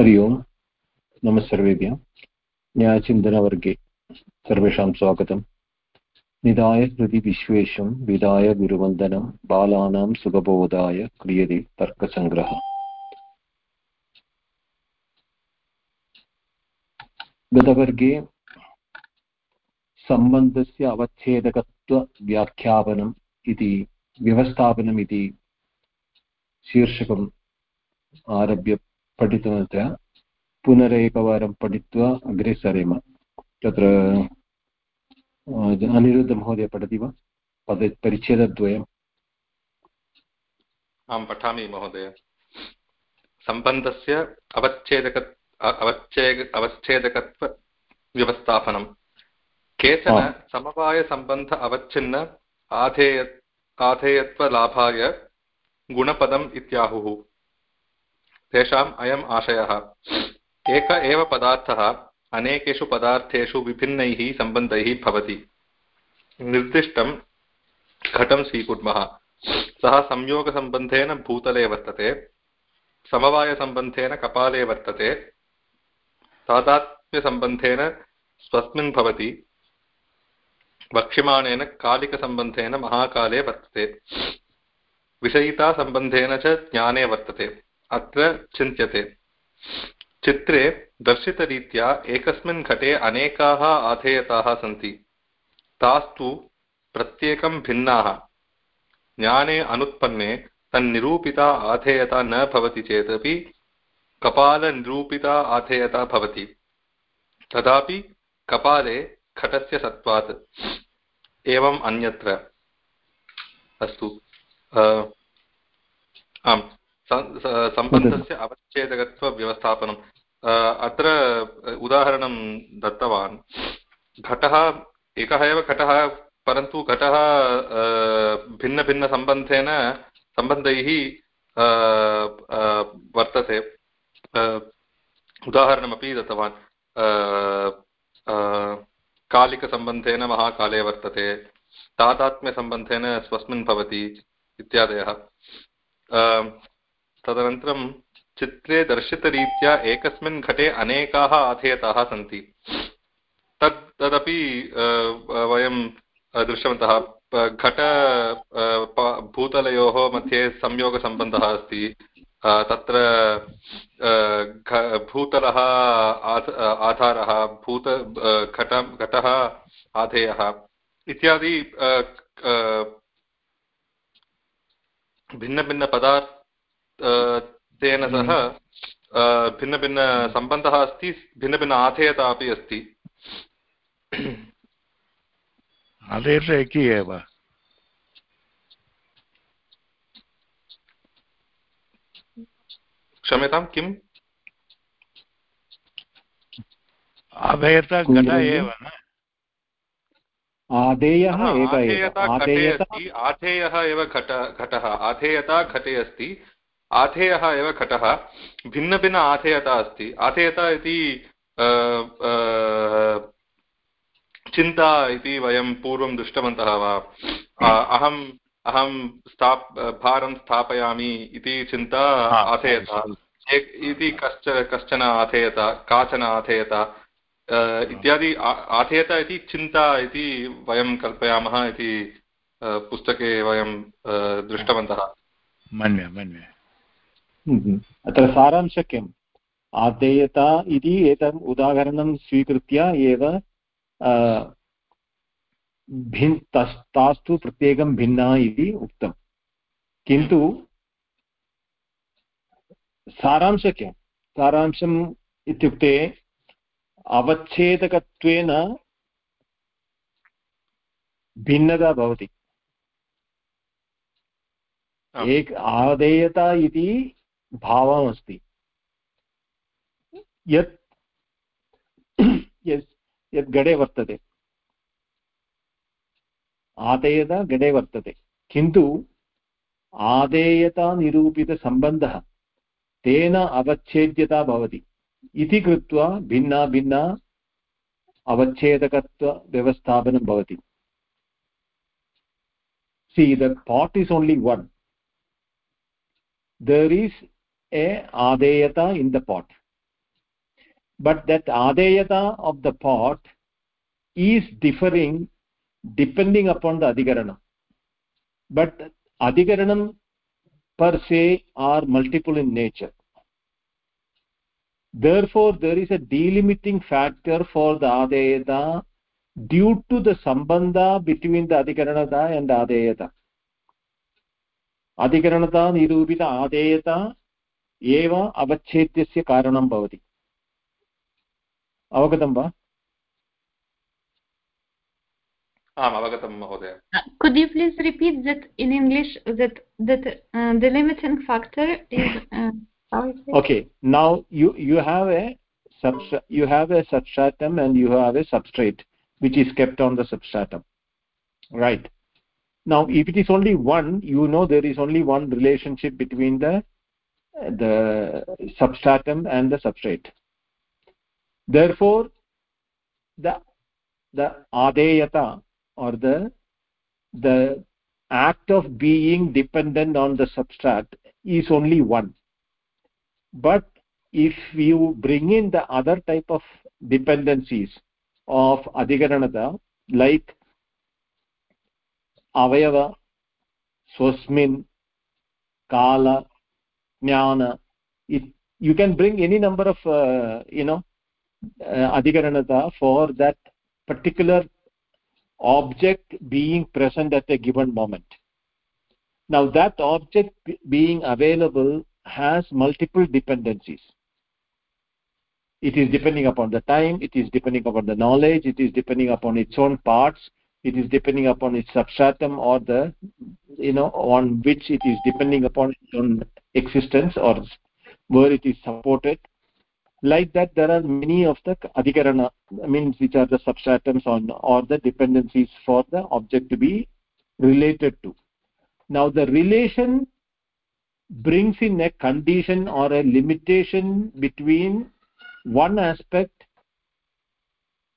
हरि ओम्। नमः सर्वेभ्यः। न्यायचिन्तनवर्गे सर्वेषां स्वागतम्। निधाय हृदि विश्वेशं विधाय गुरुवन्दनं, बालानां सुखबोधाय क्रियते तर्कसङ्ग्रहः गतवर्गे सम्बन्धस्य अवच्छेदकत्वव्याख्यापनम् इति, व्यवस्थापनम् इति शीर्षकम् आरभ्य पठितवन्तः। पुनरेकवारं पठित्वा अग्रे सरेम। तत्र अनिरुद्धमहोदय पठति वा? पद परिच्छेदद्वयम्। आं पठामि महोदय। सम्बन्धस्य अवच्छेदक अवच्छेद अवच्छेदकत्वव्यवस्थापनं केचन समवायसम्बन्ध अवच्छिन्न आधेय आधेयत्वलाभाय गुणपदम् इत्याहुः। तेषाम् अयम् आशयः। एक एव पदार्थः अनेकेषु पदार्थेषु विभिन्नैः सम्बन्धैः भवति। निर्दिष्टं घटं स्वीकुर्मः। सः संयोगसम्बन्धेन भूतले वर्तते, समवायसम्बन्धेन कपाले वर्तते, तादात्म्यसम्बन्धेन स्वस्मिन् भवति, वक्ष्यमाणेन कालिकसम्बन्धेन महाकाले वर्तते, विषयितासम्बन्धेन च ज्ञाने वर्तते। अत्र चिन्त्यते। चित्रे दर्शितरीत्या एकस्मिन् घटे अनेकाः आधेयताः सन्ति। तास्तु प्रत्येकं भिन्नाः। ज्ञाने अनुत्पन्ने तन्निरूपिता आधेयता न भवति चेदपि कपालनिरूपिता आधेयता भवति। तदापि कपाले घटस्य सत्त्वात्। एवम् अन्यत्र। अस्तु। आम्। सम्बन्धस्य अवच्छेदकत्वव्यवस्थापनम् अत्र उदाहरणं दत्तवान्। घटः, एकः एव घटः, परन्तु घटः भिन्नभिन्नसम्बन्धेन सम्बन्धैः वर्तते। उदाहरणमपि दत्तवान्। कालिकसम्बन्धेन महाकाले वर्तते, तादात्म्यसम्बन्धेन स्वस्मिन् भवति इत्यादयः। तदनन्तरं चित्रे दर्शितरीत्या एकस्मिन् घटे अनेकाः आधेयताः सन्ति। तत् तदपि वयं दृष्टवन्तः। घट भूतलयोः मध्ये संयोगसम्बन्धः अस्ति। तत्र भूतलः आधारः, भूत घट, घटः आधेयः इत्यादि भिन्नभिन्नपदार्थ तेन सह हम्म। भिन्नभिन्नसम्बन्धः अस्ति भिन्नभिन्न आधेयता अपि अस्ति। आधेयः एकी एव क्षम्यतां किम्? आधेयता घट एव न? आधेयः आधेयः एव घट घटः। आधेयता घटे अस्ति आधेयः एव घटः भिन्नभिन्न आधेयता अस्ति। आधेयता इति चिन्ता इति वयं पूर्वं दृष्टवन्तः वा? अहम् अहं स्थाप् भारं स्थापयामि इति चिन्ता आधेयता इति कश्च कश्चन आधेयता काचन आधेयता इत्यादि आधेयता इति चिन्ता इति वयं कल्पयामः इति पुस्तके वयं दृष्टवन्तः। मन्ये मन्ये। अत्र सारांशः किम् आदेयता इति एतम् उदाहरणं स्वीकृत्य एव भिन् तस् तास्तु प्रत्येकं भिन्ना इति उक्तं किन्तु सारांशः किं सारांशम् इत्युक्ते अवच्छेदकत्वेन भिन्नता भवति। एक आदेयता इति भावमस्ति यत् यत् गडे वर्तते। आदेयता गडे वर्तते। किन्तु आदेयतानिरूपितसम्बन्धः तेन अवच्छेद्यता भवति। इति कृत्वा भिन्ना भिन्ना अवच्छेदकत्वव्यवस्थापनं भवति। See, the pot is only one. There is a adeyata in the pot. But that adeyata of the pot is differing depending upon the adhikarana but adhikaranam per se are multiple in nature. Therefore there is a delimiting factor for the adeyata due to the sambandha between the adhikaranata and adeyata adhikaranata nirupita adeyata एव अवच्छेद्यस्य कारणं भवति अवगतं वा आम् अवगतं महोदय could you please repeat that in english that that uh, the limiting factor is uh, okay now you you have a substrate you have a substratum and you have a substrate which is kept on the substratum right now if it is only one you know there is only one relationship between the the substratum and the substrate. Therefore the the adeyata or the the act of being dependent on the substrate is only one. But if you bring in the other type of dependencies of adhikaranata like avayava swasmin kala jnana it, you can bring any number of uh, you know uh, adhikaranata for that particular object being present at a given moment. Now that object being available has multiple dependencies. It is depending upon the time it is depending upon the knowledge it is depending upon its own parts it is depending upon its substratum or the you know on which it is depending upon its existence or where it is supported. Like that there are many of the adhikarana means which are the substratums on or the dependencies for the object to be related to. Now the relation brings in a condition or a limitation between one aspect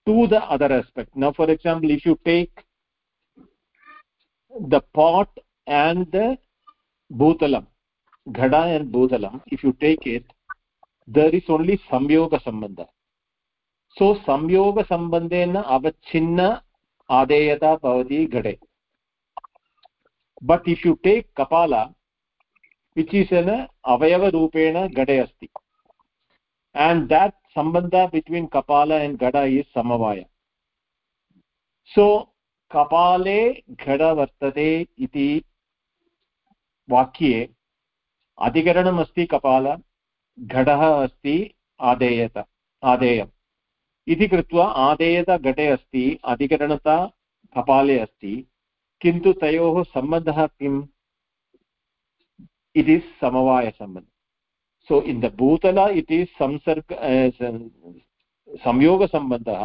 to the other aspect now for example if you take the pot and the bhutalam ghada and bhutalam if you take it there is only samyoga sambandha so samyoga sambandhena avachinna adeyata bhavati ghade but if you take kapala which is an avayava rupena ghade asti and that sambandha between kapala and ghada is samavaya. So, kapale ghada vartate iti वाक्ये अधिकरणमस्ति कपाल घटः अस्ति आदेयत आदेयम् इति कृत्वा आदेयत घटे अस्ति अधिकरणता कपाले अस्ति किन्तु तयोः सम्बन्धः किम् इस् समवायसम्बन्धः सो इन् द भूतल इति संसर्ग संयोगसम्बन्धः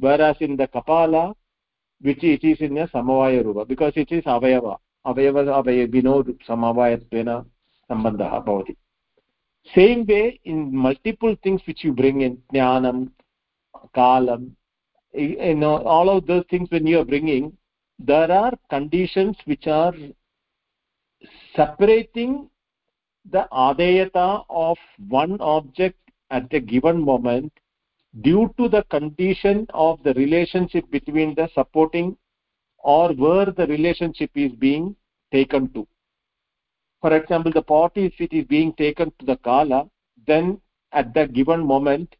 वेरास् इन् द कपाल विच् इट् ईस् इन् समवायरूप बिकास् इट् ईस् अवयव अवयव अवय विनो समवायत्वेन सम्बन्धः भवति same way in multiple things which you bring in ज्ञानं कालम् all of these things when you are bringing there are conditions which are separating the adeyata of one object at a given moment due to the condition of the relationship between the supporting or where the relationship is being taken to. For example the pot if it is being taken to the kala then at the given moment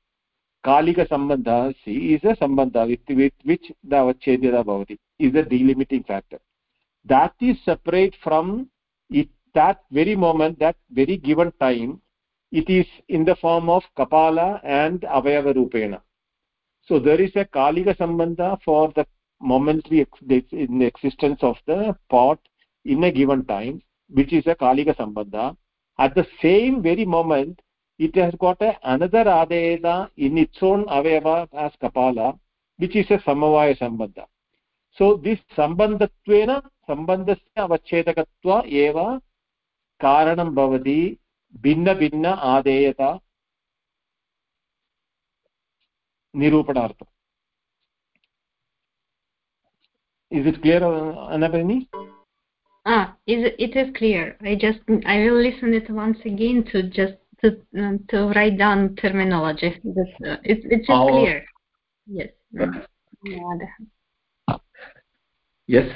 kalika sambandha see is a sambandha with, with which the avachedya bhavati is a delimiting factor. That is separate from it that very moment that very given time it is in the form of kapala and avayava rupena. So there is a kalika sambandha for the momentary in the existence of the pot in a given time which is a kalika sambandha. At the same very moment it has got a, another adeda in its own avayava as kapala which is a samavaya sambandha. So this sambandhatvena sambandhasya avachedakatva eva कारणं भवति भिन्नभिन्न आदेयता निरूपणार्थम् is it clear anabani ah is it is clear i just i will listen it once again to just to um, to write down terminology. This, uh, it's it's just Oh. clear. Yes. Mm. धन्यवादः. yes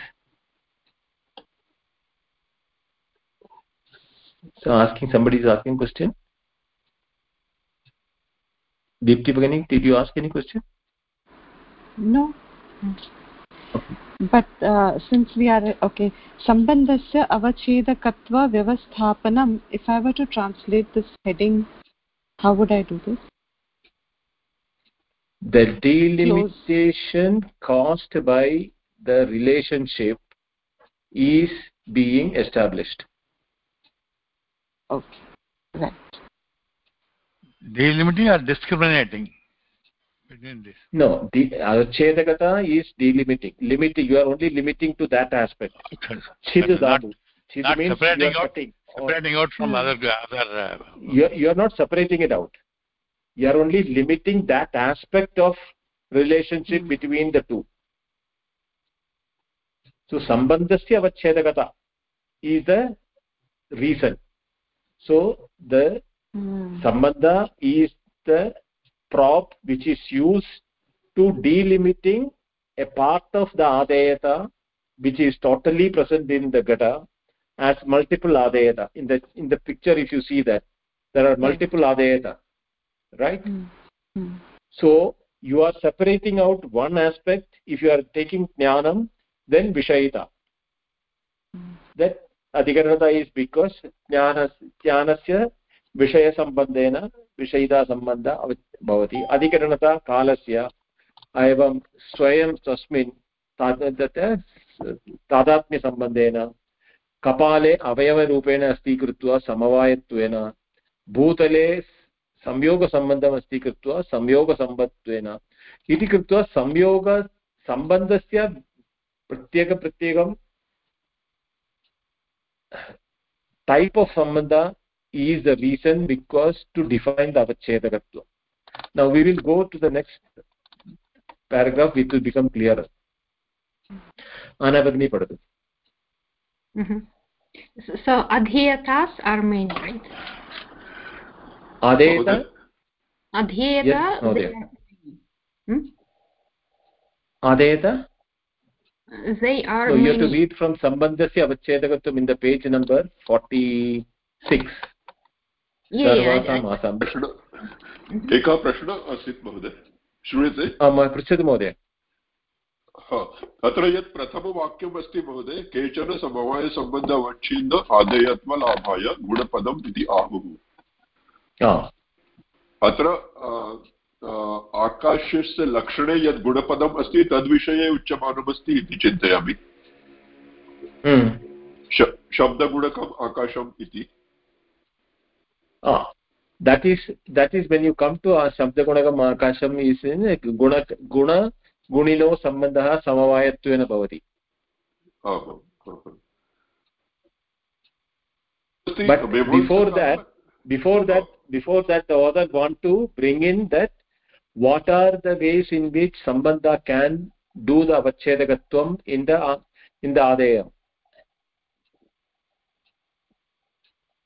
So asking somebody is asking question deepti beginning did you ask any question No. But uh, since we are okay, sambandhasya avachedakatva vyavasthapanam. If I were to translate this heading, how would I do this? the delimitation caused by the relationship is being established Okay. Right. delimiting or discriminating between this no the avachedakata is delimiting limiting you are only limiting to that aspect Okay. chidu not, dhatu chidu not means separating you are out- cutting or- separating out from other other uh, you are, you are not separating it out you are only limiting that aspect of relationship Hmm. between the two so sambandhasya avachedakata is the reason so the Hmm. sambandha is the prop which is used to delimiting a part of the adayata which is totally present in the gata as multiple adayata in the in the picture if you see that there are multiple adayata right Hmm. Hmm. so you are separating out one aspect if you are taking jnanam then vishayita Hmm. that अधिकरणता is because ज्ञानस्, ज्ञानस्य विषयसम्बन्धेन विषयितासम्बन्ध भवति। अधिकरणता कालस्य एवं स्वयं तस्मिन् तादात्म्यसम्बन्धेन कपाले अवयवरूपेण अस्ति कृत्वा समवायत्वेन, भूतले संयोगसम्बन्धम् अस्ति कृत्वा संयोगसम्बत्वेन इति कृत्वा संयोगसम्बन्धस्य प्रत्येकप्रत्येकं type of sambandha is the reason because to define the avachedakatva now we will go to the next paragraph it will become clearer anavagni padatu Mhm. So, so adhyatas are main, right? adeta. Hmm? adeta They are so you have to read from sambandhasya avachedakatvam in the page number 46 Yeah, yeah, I- सर्वासाम् I- आसां प्रश्न एकः प्रश्नः आसीत् महोदय श्रूयते पृच्छतु महोदय हा, अत्र यत् प्रथमवाक्यम् अस्ति महोदय केचन समवायसम्बन्धवच्छिन्न आदेयत्वलाभाय गुणपदम् इति आहुः अत्र आकाशस्य लक्षणे यद् गुणपदम् अस्ति तद्विषये उच्यमानमस्ति इति चिन्तयामि। शब्दगुणकम् आकाशम् इति। That is that is when you come to शब्दगुणकम् आकाशम् इस् गुण गुण गुणिनो सम्बन्धः समवायत्वेन भवति। Before that before that before that other want to bring in that what are the ways in which sambandha can do the avachedakatvam in the in the adeya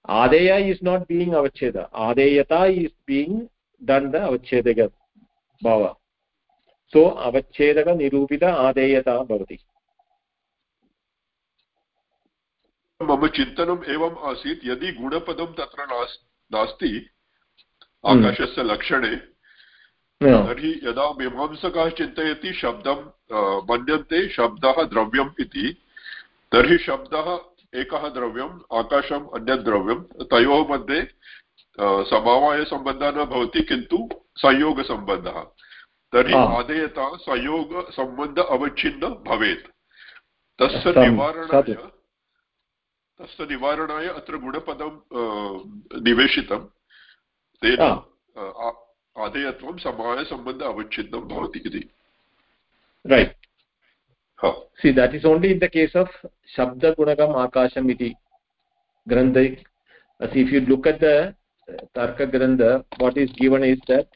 adeya is not being avacheda adeyata is being done the avachedaka bhava so avachedaka nirupita adeyata bhavati मम चिन्तनम् एवम् आसीत् यदि गुणपदं तत्र नास्ति आकाशस्य लक्षणे. तर्हि यदा मीमांसकः चिन्तयति शब्दं मन्यन्ते शब्दः द्रव्यम् इति तर्हि शब्दः एकः द्रव्यम् आकाशम् अन्यत् द्रव्यं तयोः मध्ये समवायसम्बन्धः न भवति किन्तु संयोगसम्बन्धः। तर्हि। आदेयता संयोगसम्बन्ध अवच्छिन्न भवेत्। तस्य निवारणाय तस्य निवारणाय अत्र गुणपदं निवेशितं। तेन आधेयत्वं समवायसम्बन्ध अवच्छिन्नं भवति इति। Right see that is only in the case of शब्दगुणकम् आकाशम् इति ग्रन्थे see if you look at the तर्कग्रन्थ what is given is that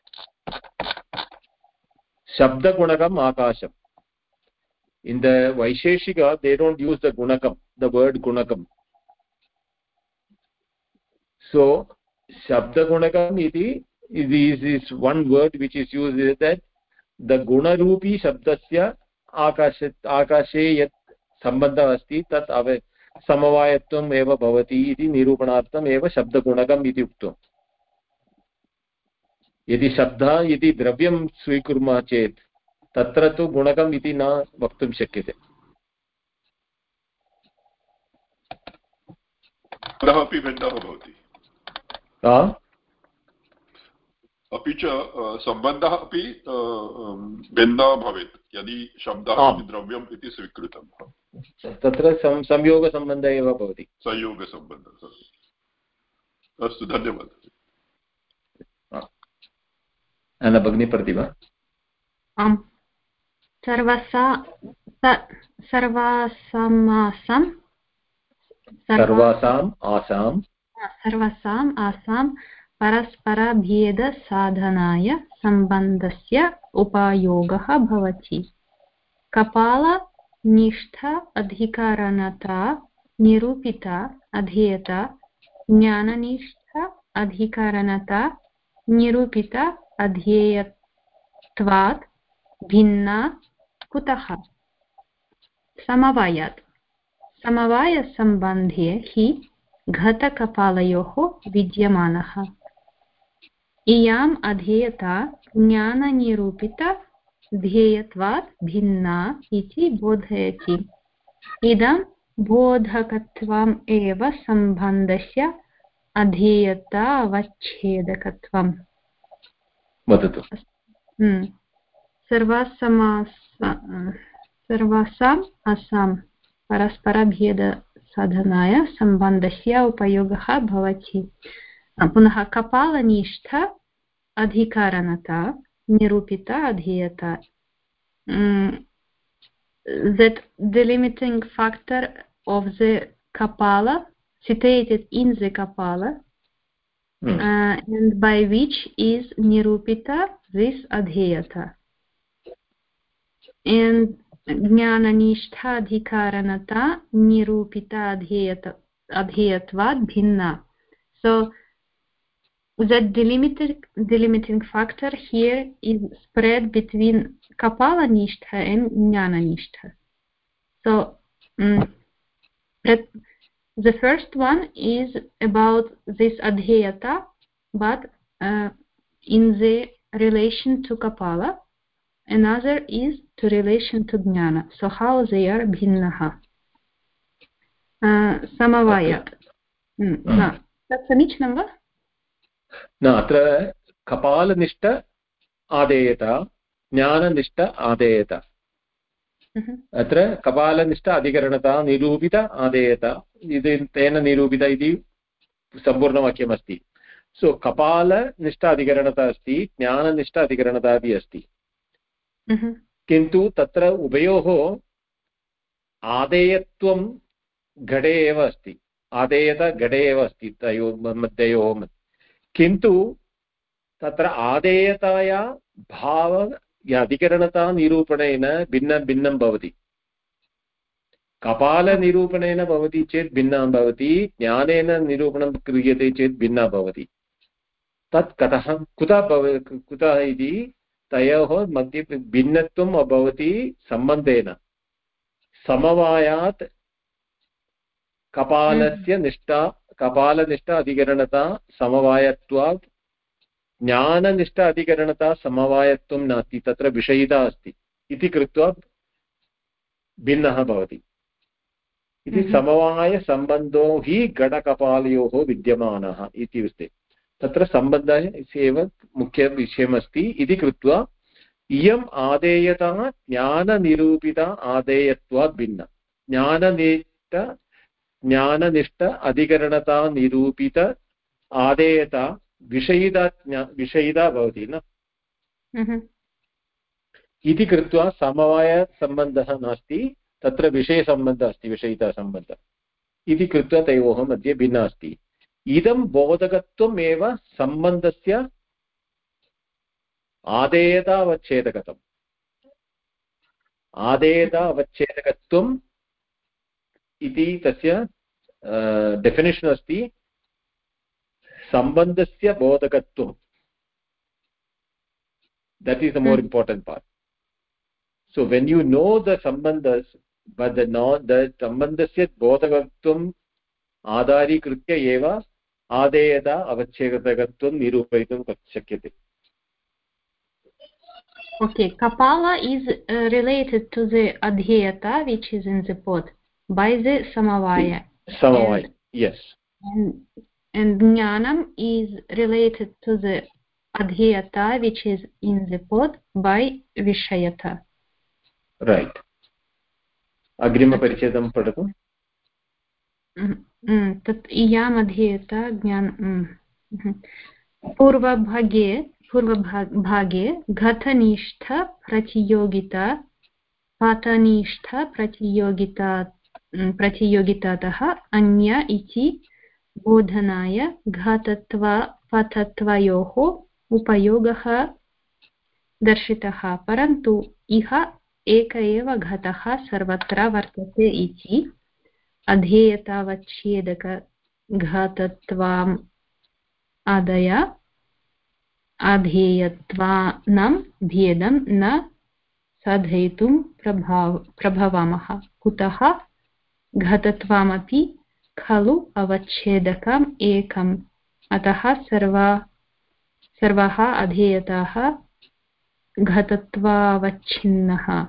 शब्दगुणकम् आकाशम् in the Vaisheshika they don't use the गुणकं the word गुणकं सो शब्दगुणकम् इति is is one word which is used is that the gunarupi shabdasya आकाश आकाशे यत् सम्बन्धः अस्ति तत् अव समवायत्वम् एव भवति इति निरूपणार्थम् एव शब्दगुणकम् इति उक्तम् यदि शब्दः इति द्रव्यं स्वीकुर्मः चेत् तत्र तु गुणकम् इति न वक्तुं शक्यते अपि भिन्नः भवति अपि च सम्बन्धः अपि भिन्नः भवेत् यदि शब्दः द्रव्यम् इति स्वीकृतं। तत्र संयोगसम्बन्धः एव भवति। संयोगसम्बन्धः अस्तु धन्यवादः। भगिनी प्रतिभा आम्। सर्वसा सर्वासामासां सर्वासाम् आसां सर्वासाम् आसां परस्परभेदसाधनाय सम्बन्धस्य उपयोगः भवति। कपालनिष्ठ अधिकरणता, निरूपिता, अधीयता, ज्ञाननिष्ठ, अधिकरणता, निरूपिता अध्येयत्वात् भिन्ना कुतः? समवायात्। समवायसम्बन्धे हि घटकपालयोः विद्यमानः। इयाम् अधेयता ज्ञाननिरूपिता ध्येयत्वात् भिन्ना इति बोधयति। इदं बोधकत्वम् एव सम्बन्धस्य अधेयता अवच्छेदकत्वम् वदतु हम्म। सर्वासमास सर्वासाम् परस्परभेदसाधनाय सम्बन्धस्य उपयोगः भवति। पुनः कपालनिष्ठ अधिकारणता निरूपिता अधीयता that the limiting factor of the kapala situated in the kapala mm. uh, and by which is nirupita this adheyata and ज्ञाननिष्ठाधिकारणता निरूपिता अधेयत अधेयत्वात् भिन्ना so the delimiting delimiting factor here is spread between kapala nishtha and jnana nishtha so um, the first one is about this adheyata but uh, in the relation to kapala another is to relation to jnana so how they are bhinnaha समवायात् तत् समीचीनं वा न अत्र कपालनिष्ठ आदेयत ज्ञाननिष्ठ आदेयत। अत्र कपालनिष्ठ अधिकरणता निरूपित आदेयत। इति तेन निरूपित इति सम्पूर्णवाक्यमस्ति। सो कपालनिष्ठ अधिकरणता अस्ति ज्ञाननिष्ठ अधिकरणता अपि अस्ति। किन्तु तत्र उभयोः आदेयत्वं घटे एव अस्ति। आदेयत घटे एव अस्ति तयोः मध्ययोः किन्तु तत्र आदेयताया भाव अधिकरणतानिरूपणेन भिन्न भिन्नं भवति। कपालनिरूपणेन भवति चेत् भिन्ना भवति ज्ञानेन निरूपणं क्रियते चेत् भिन्ना भवति। तत् कथः कुतः भव कुतः इति तयोः मध्ये भिन्नत्वम् भवति सम्बन्धेन। समवायात् कपालस्य हम्म। निष्ठा कपालनिष्ठ अधिकरणता समवायत्वात् ज्ञाननिष्ठ अधिकरणता समवायत्वं नास्ति तत्र विषयिता अस्ति। इति कृत्वा भिन्नः भवति। इति हम्म। समवायसम्बन्धो हि घटकपालयोः विद्यमानः इति उक्ते तत्र सम्बन्धः एव मुख्यविषयमस्ति इति कृत्वा इयम् आदेयता ज्ञाननिरूपिता आदेयत्वात् भिन्ना। ज्ञाननिष्ठ ज्ञाननिष्ठ अधिकरणता निरूपित आदेयता विषयिता विषयिता भवति न। हम्म। इति कृत्वा समवायसम्बन्धः नास्ति तत्र विषयसम्बन्धः अस्ति विषयितासम्बन्धः। इति कृत्वा तयोः मध्ये भिन्ना अस्ति। इदं बोधकत्वम् एव सम्बन्धस्य आदेयतावच्छेदकतम् आदेयतावच्छेदकत्वम् इति तस्य डेफिनेशन् अस्ति सम्बन्धस्य बोधकत्वं that is the more important part so when you know the सम्बन्ध सम्बन्धस्य बोधकत्वम् आधारीकृत्य एव आदेयता अवच्छेदकत्वं निरूपयितुं शक्यते Okay, Kapala is uh, related to the Adhyata, which is in the. by the Samavaya. समवाय And- yes And, and Jnanam is related to the Adhyayata, which is in the pot, by Vishayata. right अग्रिमपरिच्छेदं पठतु Mm, mm, तत् इयाम् अधीयता ज्ञान mm, mhm. पूर्वभागे पूर्वभागे घटनिष्ठ प्रतियोगिता पाठनिष्ठ प्रतियोगिता mm, प्रतियोगितातः अन्य इति बोधनाय घटत्व पठत्वयोः उपयोगः दर्शितः, परन्तु इह एक एव घटः सर्वत्र वर्तते इति अधेयतावच्छेदकघातत्वाम् आदय अधेयत्वानां भेदं न साधयितुं प्रभाव, प्रभवामः। कुतः घटत्वमपि खलु अवच्छेदकम् एकम्। अतः सर्वा सर्वाः अधेयताः घटत्वावच्छिन्नः।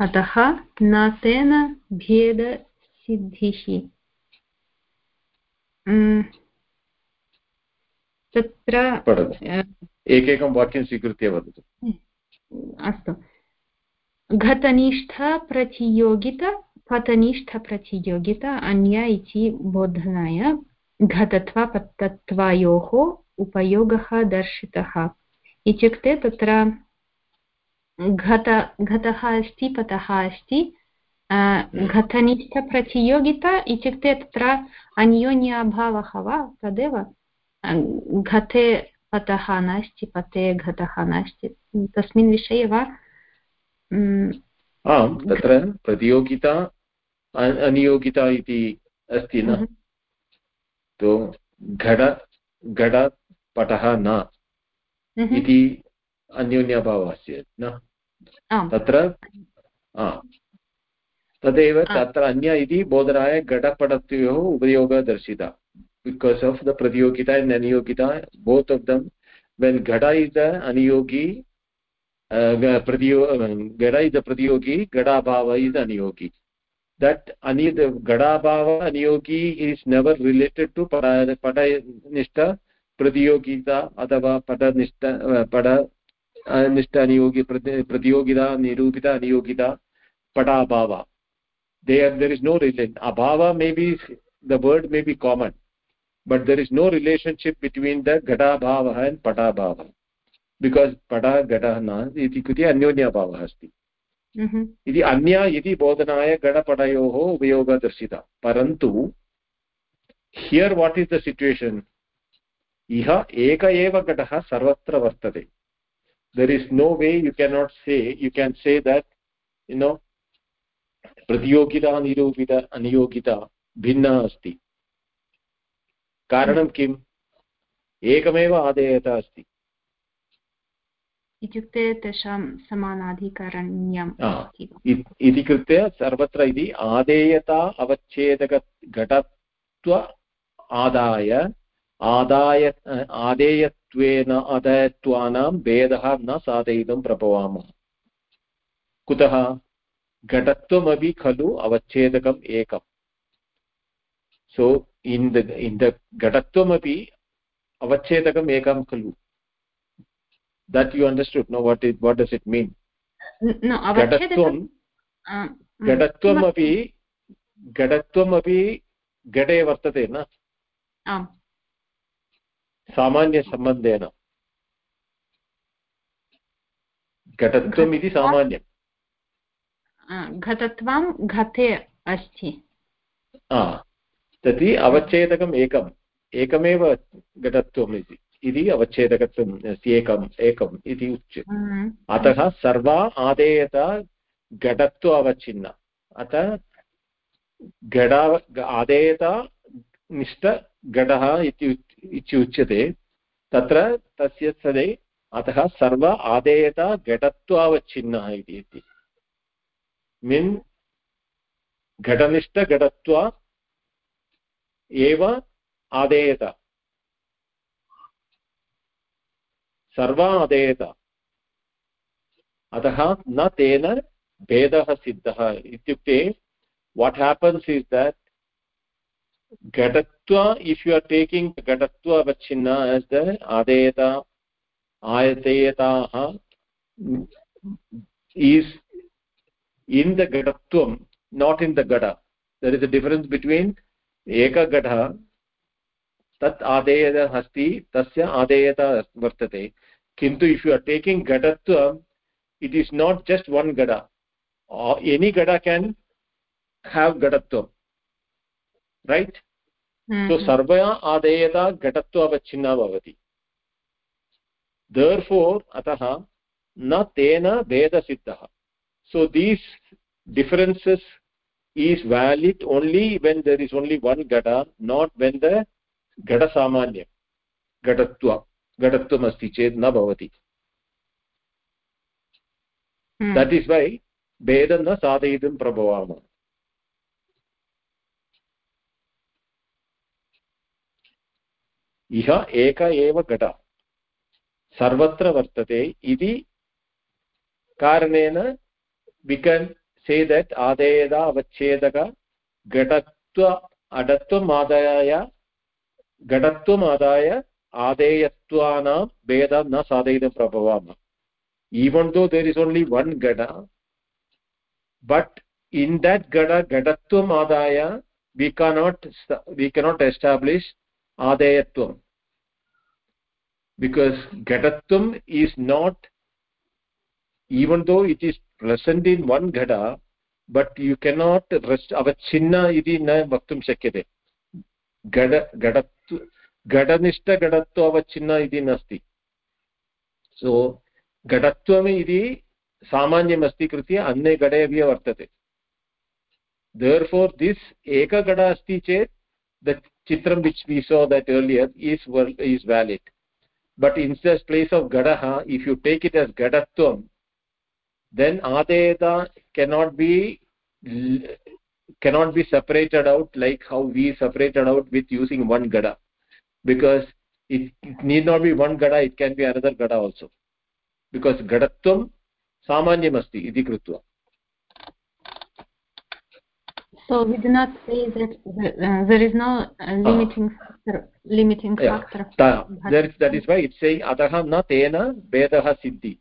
अतः न तेन भेदसिद्धिः तत्र एकैकं वाक्यं स्वीकृत्य वदतु। अस्तु। घटनिष्ठप्रतियोगिता पतनिष्ठप्रतियोगिता अन्य इति बोधनाय घटत्वपतत्वयोः उपयोगः दर्शितः। इत्युक्ते तत्र घट, घटः अस्ति, पतः अस्ति। घटनिष्ठप्रतियोगिता इत्युक्ते तत्र अन्योन्याभावः वा? तदेव। घटे पतः नास्ति, पते घटः नास्ति। तस्मिन् विषये वा? आम्, तत्र प्रतियोगिता अनियोगिता इति अस्ति न? हम्म। तो घट घट पटः न हम्म। इति अन्योन्यभावस्य न? तत्र तदेव तत्र अन्य इति बोधनाय घटपटत्वयोः उपयोगः दर्शितः। बिकास् आफ् द प्रतियोगिता एण्ड् अनियोगिता बोत् आफ् दम् वेन् घट इस् द अनियोगी प्रतियो घट इस् द प्रतियोगी घटाभाव इस् अनियोगी। That ani the ghada bhava aniyogi is never related to pada padanishta pratiyogita अथवा पदनिष्ठ पद निष्ठ अनियोगि प्रतियोगिता निरूपिता अनियोगिता पटाभाव there there is no relation abhava may be the word may be common but there is no relationship between the ghata bhava and pata bhava because pada ghata na iti कृते अन्योन्यभावः अस्ति mhm. इति अन्य इति बोधनाय गणपटयोः उपयोगः दर्शितः। परन्तु here what is the situation इह एक एव घटः सर्वत्र वर्तते। There is no way you cannot say, you can say that, you know, प्रतियोगिता, निरूपिता, अनियोगिता भिन्ना अस्ति। कारणं किम्? एकमेव आदेयता अस्ति। इत्युक्ते तेषां समानाधिकरण्यम् इति कृत्य सर्वत्र इति आदेयता अवच्छेदकघटत्व आदाय आदाय आदेयत्वेन आदायत्वानां भेदः न साधयितुं प्रभवामः। कुतः? घटत्वमपि खलु अवच्छेदकम् एकम्। So in the in the घटत्वमपि अवच्छेदकम् एकं खलु। That you understood no what is what does it mean? न घटत्वं घटत्वमपि घटत्वमपि घटे वर्तते न आम् सामान्यसम्बन्धेन घटत्वम् इति सामान्यम् आ, घटत्वं घटे अस्ति तर्हि अवच्छेदकम् एकम् एकमेव घटत्वम् इति इति अवच्छेदकत्वम् एकम् एकम् इति उच्यते। Mm. अतः सर्वा आदेयता घटत्व अवच्छिन्ना। अतः घटा आदेयता निष्ठ घटः इति उच्- इति उच्यते। तत्र तस्य स्थले अतः सर्व आदेयता घटत्वावच्छिन्नः इति मीन् घटनिष्ठघटत्वा एव आदेयत। सर्वा अदेत अतः न तेन भेदः सिद्धः। इत्युक्ते वाट् हेपन्स् इस् दट् घटत्व इफ् यु आर् टेकिङ्ग् घटत्व अवच्छिन्न एस् द आदेत आयतेयताः ईस् इन् द घटत्वं नाट् इन् द घट। There is a difference between एकघटः, तत् आदेयः अस्ति, तस्य आदेयता वर्तते। Kintu if you are taking gadatvam it is not just one gada or any gada can have gadatvam right mm -hmm. so sarvaya adeyata gatatva avachinna bhavati therefore atah na tena भेदसिद्धः so these differences is valid only when there is only one gada not when the gada samanya gadatva asti chet na bhavati hmm. that is why भेदं न साधयितुं प्रभवामः इह एक एव घट सर्वत्र वर्तते इति कारणेन we can say that adayada avachedaka घटत्व अडत्वम् आदाय घटत्वम् आदाय आदेयत्वानां भेदं न साधयितुं प्रभवामः there is only one gada but in that gada gadatvam adaya we cannot we cannot establish adayatvam because gadatvam is not even though it is present in one ghada but you cannot rest avachinna iti na vaktum shakyate gada gadattu घटनिष्ठघटत्ववच्छिन्न इति नास्ति सो so, घटत्वम् इति सामान्यमस्ति कृते अन्ये घटे अपि वर्तते there four this एकघट अस्ति चेत् द चित्रं which we saw that earlier is is valid but in this place of घटः if you take it as घटत्वं then आदेयता cannot be cannot be separated out like how we separated out with using one gada because it, it need not be one gada it can be another gada also. Because gadatvam samanyam asti iti krutva. So we do not say that uh, there is no uh, limiting uh, factor limiting yeah. factor that is, that is why it's saying atah na tena vedah siddhi.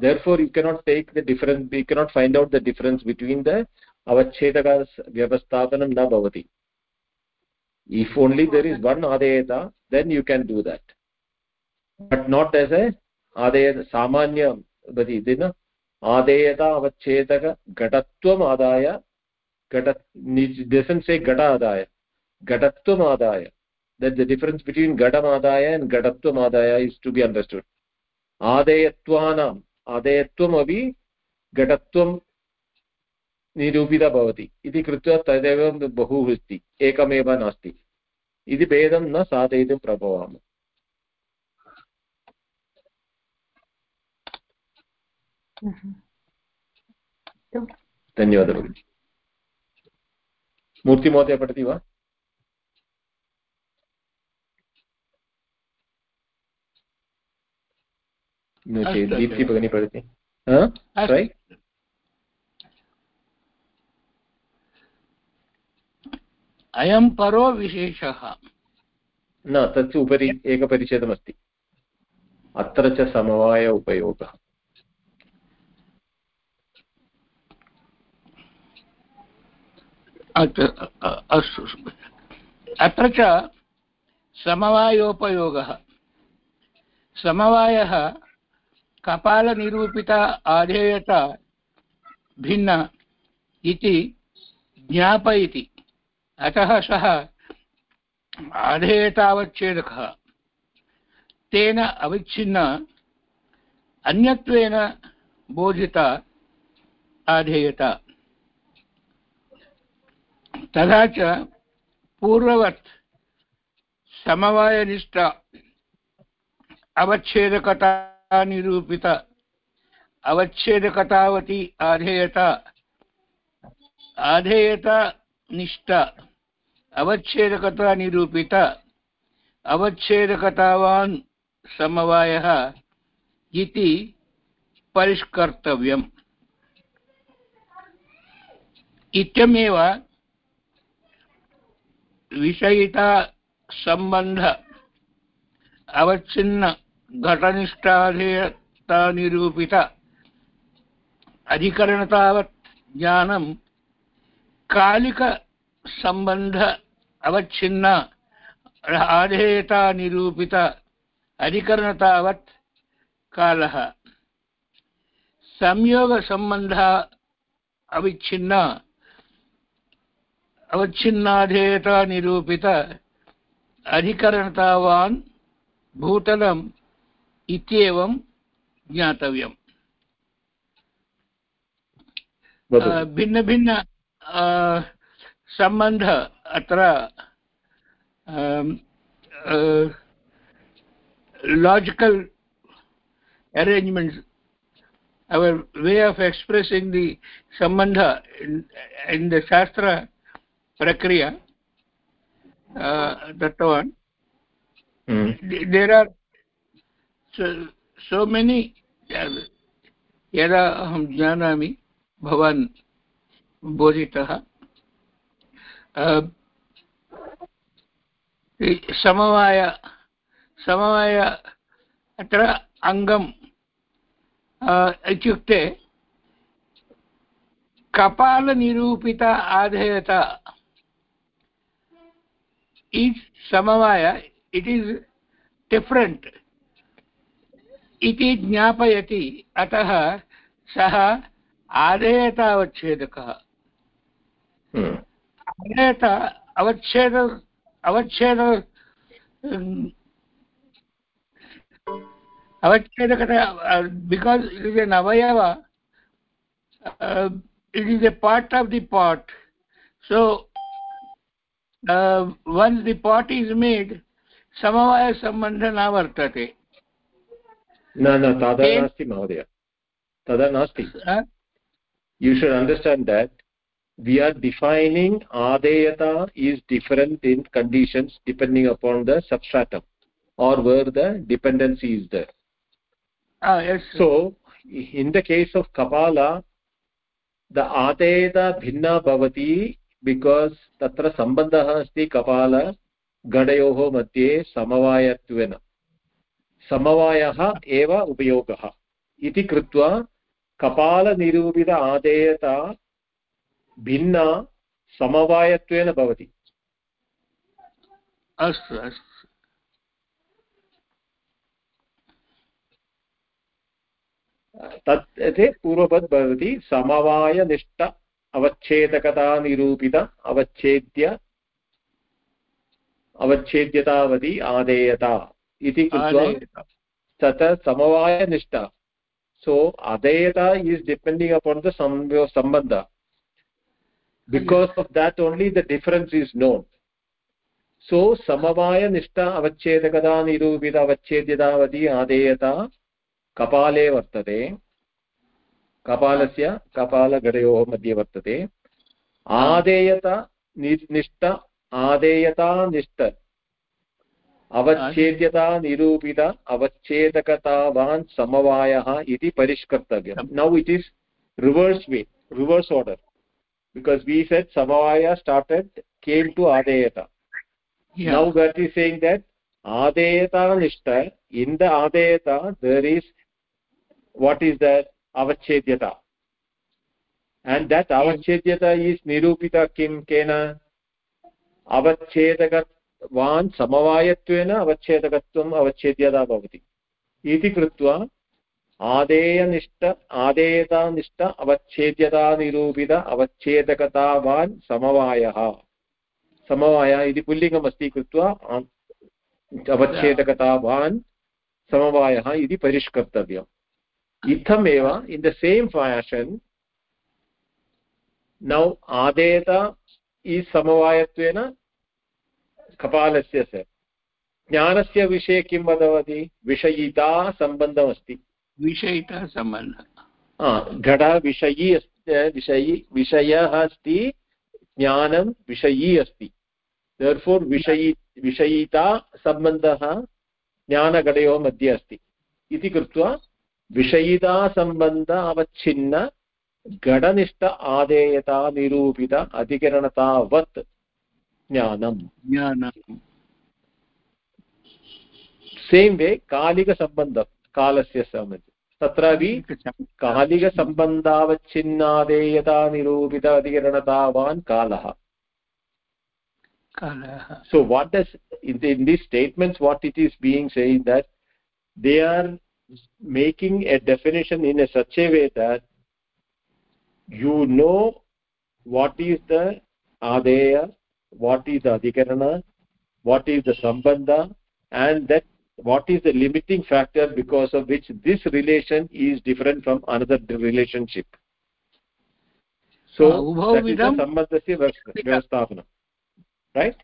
Therefore you cannot take the difference you cannot find out the difference between the avachedaka vyavasthapanam na bhavati if only there is one adayata then you can do that but not as a adayata samanya bhati dina adayata avachedaka gatatvam adaya gata doesn't say gata adaya gatatvam adaya that the difference between gadam adaya and gatatvam adaya is to be understood adayatvanam आदेयत्वमपि घटत्वं निरूपिता भवति। इति कृत्वा तदेव बहु अस्ति एकमेव नास्ति। इति भेदं न साधयितुं प्रभवामः। धन्यवादः भगिनि। मूर्तिमहोदय पठति वा? नो चेत् दीप्ति भगिनी पठति। अयं परो विशेषः। न तस्य उपरि एकपरिच्छेदमस्ति। अत्र च समवाय उपयोगः। अस्तु। अत्र च समवायोपयोगः। समवायः कपालनिरूपिता आधेयता भिन्ना इति ज्ञापयति। अतः सः आधेयतावच्छेदकः तेन अविच्छिन्न, अन्यत्वेन बोधिता आधेयता। तथा च पूर्ववत् समवायनिष्ठ अवच्छेदकता अवच्छेदकतावती आधेयता। आधेयता निष्ठ। अवच्छेदकता निरूपित। अवच्छेदकतावान् समवायः इति परिष्कर्तव्यम्। इत्यमेव विषयिता सम्बन्ध अधिकरणतावत् ज्ञानं कालिकसम्बन्ध अवच्छिन्न आधेयतानिरूपित अधिकरणतावत् कालः। संयोगसम्बन्धः अविच्छिन्न अवच्छिन्नाधेयतानिरूपित अधिकरणतावान् भूतलम् इत्येवं ज्ञातव्यम्। भिन्नभिन्न सम्बन्ध अत्र logical arrangement our way of expressing the सम्बन्ध इन् द शास्त्रप्रक्रिया दत्तवान्। देर् आर् सो मेनि यदा अहं जानामि भवान् बोधितः। समवाय समवाय अत्र अङ्गम् इत्युक्ते कपालनिरूपित आधेयता। इस् समवाय, इट् इस् डिफ्रेण्ट्। इति ज्ञापयति, अतः सः आधेयतावच्छेदकः। अनेत अवच्छेद अवच्छेद अवच्छेदकता बिकास् इट् इस् एन् अवयव it is a part of the part so one the part is made समवायसम्बन्धः न वर्तते न न तदा नास्ति महोदय तदा नास्ति you should understand that we are defining adeyata is different in conditions depending upon the substratum or where the dependency is there Ah, yes. So, in the case of Kapala, the Ateda Bhinna Bhavati because तत्र सम्बन्धः अस्ति कपाल गडयोः मध्ये समवायत्वेन समवायः एव उपयोगः इति कृत्वा कपालनिरूपित आदेयता भिन्ना समवायत्वेन भवति। अस्तु अस्तु। तत् पूर्ववत् भवति समवायनिष्ठ अवच्छेदकतानिरूपित अवच्छेद्य अवच्छेद्यतावधि आदेयता इति कृत्वा तत् समवायनिष्ठ। So adayata is depending upon the sambandha because of that only the difference is known so samavaya nishta avachedakada nirupita avachedyatavati adeyata कपाले वर्तते कपालस्य कपालगडयोः मध्ये वर्तते आदेयत निष्ठ आदेयतानिष्ठ अवच्छेद्यता निरूपित अवच्छेदकतावान् समवायः इति परिष्कर्तव्यं now it is reverse way reverse order because we said samavaya started came to adeyata yeah. now that is saying that adeyata nishta in the adeyata there is what is that avachedyata and that avachedyata is nirupita kim kena avachedakatvan samavayatvena avachedakatvam avachedyata bhavati इति कृत्वा आदेयनिष्ठ आदेयतानिष्ठ अवच्छेद्यतानिरूपित अवच्छेदकतावान् समवायः। समवायः इति पुल्लिङ्गमस्ति कृत्वा अवच्छेदकतावान् समवायः इति परिष्कर्तव्यम्। इत्थमेव in the same fashion now आदेत ई समवायत्वेन कपालस्य ज्ञानस्य विषये किं वदति विषयिता सम्बन्धमस्ति विषयिता सम्बन्धः। घटविषयी अस्ति विषयी विषयः अस्ति ज्ञानं विषयी अस्ति। Therefore विषयी विषयिता सम्बन्धः ज्ञानघटयोः मध्ये अस्ति। इति कृत्वा विषयितासम्बन्ध अवच्छिन्न घटनिष्ठ आदेयता निरूपित अधिकरणतावत् ज्ञानम्। ज्ञानम्। सेम् वे कालिकसम्बन्धः कालस्य सहमति तत्रापि कालिकसम्बन्धावच्छिन्नादेयता निरूपित अधिकरणतावान् कालः। So what is in this statements what it is being saying that they are making a definition in a such a way that you know what is the आदेय what is the अधिकरण what is the सम्बन्ध and that what is the limiting factor because of which this relation is different from another relationship? So uh, that is the sambandhasya vyavasthapanam right?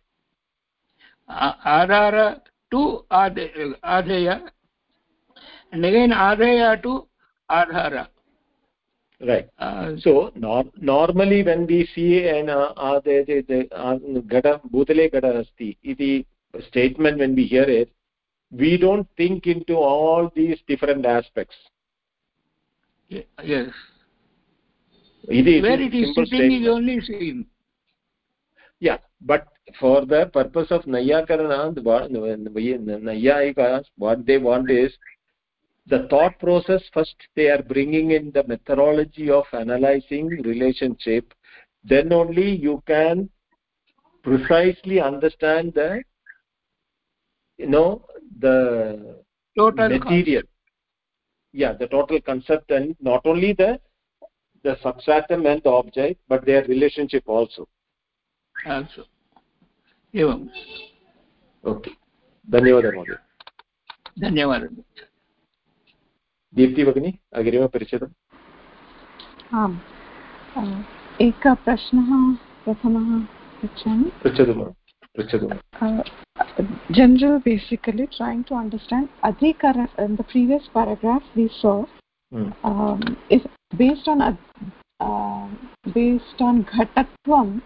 Adhara to adheya and again adheya to adhara. Right. Uh, so nor normally when we see an uh, adhe gata bhutale gata asti iti statement when we hear it we don't think into all these different aspects. Yes. It is where it is sitting statement. is only seen. Yeah but for the purpose of nayakarana nayayikas what they want is the thought process first they are bringing in the methodology of analyzing relationship then only you can precisely understand the you know the total material concept. yeah the total concept and not only the the substratum and the object but their relationship also also एवम् okay धन्यवादः महोदय धन्यवादः दीप्ति भगिनी अग्रिमपरिचयम् आम् एकः प्रश्नः प्रथमः पृच्छामि पृच्छतु पृच्छतु general basically trying to understand adhikara in the previous paragraph we saw hmm. um, if based on uh, based on ghatatvam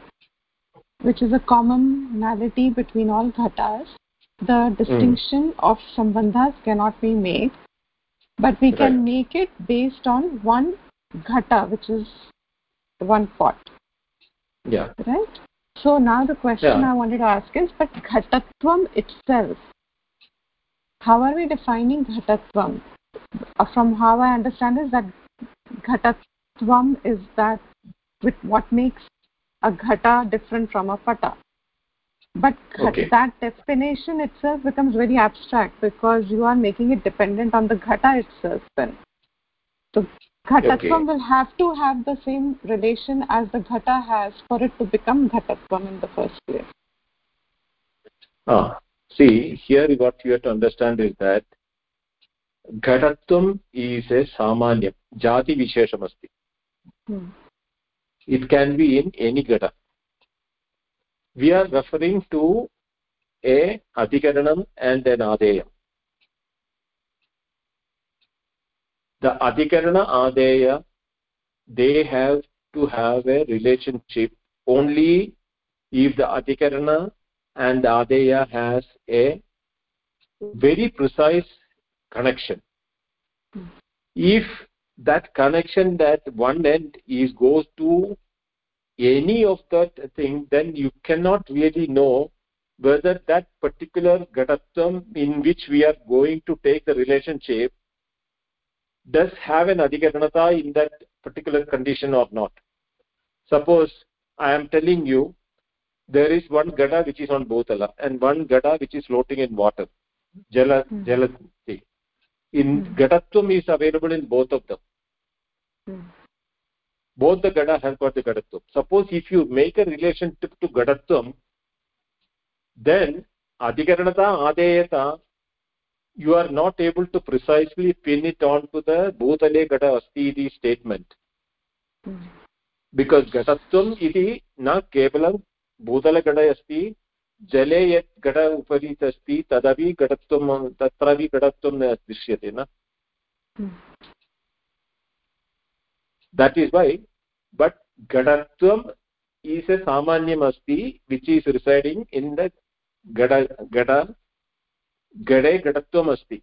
which is a commonality between all ghatas the distinction mm. of sambandhas cannot be made but we right. can make it based on one ghata which is one pot yeah right so now the question yeah. i wanted to ask is but ghatatvam itself how are we defining ghatatvam uh, from how i understand is that ghatatvam is that with what makes a ghata different from a pata but okay. that definition itself becomes very abstract because you are making it dependent on the ghata itself then so ghatatvam okay. will have to have the same relation as the ghata has for it to become ghatatvam in the first place. Ah see here what you have to understand is that ghatatvam is a samanya jati vishesham asti. Hmm. It can be in any gata we are referring to a adhikaranam and an adeyam the adhikarana adeya they have to have a relationship. Only if the adhikarana and the adeya has a very precise connection. If that connection that one end is goes to any of that thing then you cannot really know whether that particular gatatvam in which we are going to take the relationship does have an adhikaranata in that particular condition or not suppose i am telling you there is one gada which is on bhutala and one gada which is floating in water jala mm. jala in mm. gatatvam is available in both of them mm. both the gada have got the gadatvam suppose if you make a relationship to gadatvam then adhikaranata adeyata you are not able to precisely pin it on to the bhutale gata asti iti statement because gatatvam iti na kevalam bhutala gata asti जले यत् घट उपरि अस्ति तदपि घटत्वं तत्रापि घटत्वं न दृश्यते न दट् इस् वै बट् घटत्वम् is a samanyam asti which is residing in the gada gada घटे घटत्वम् अस्ति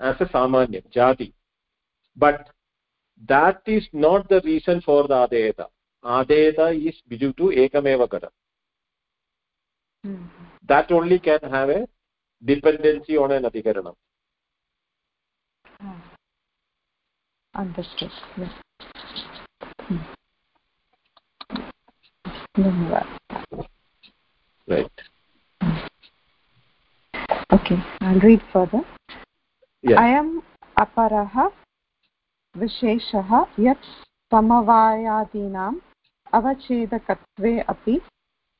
एस् अ सामान्य जाति। But that is not the reason for the आदेयत आदेयत ईस् बिजु टु एकमेव घट that only can have a dependency on an अधिकरणम् धन्यवादः right. Okay i'll read further yes. अयम् अपरः विशेषः यत् समवायादीनाम् अवच्छेदकत्वे अपि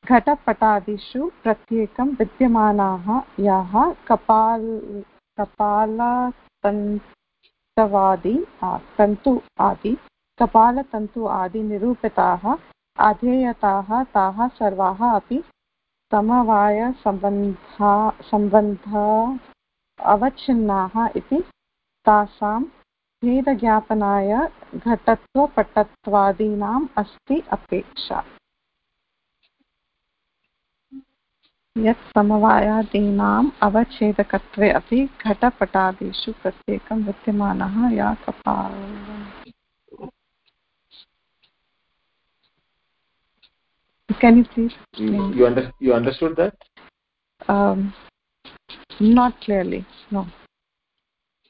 घटपटादिषु प्रत्येकं विद्यमानाः याः कपाल् कपालतन्तवादि तन्तु आदि कपालतन्तु आदि निरूपिताः अधेयताः ताः सर्वाः अपि समवायसम्बन्धा सम्बन्धा अवच्छिन्नाः इति तासां भेदज्ञापनाय घटत्वपटत्वादीनाम् अस्ति अपेक्षा। यत् समवायादीनाम् अवच्छेदकत्वे अपि घटपटादिषु प्रत्येकं विद्यमानः या कपाल can you please you, you, under, you understood that? Um, not clearly no.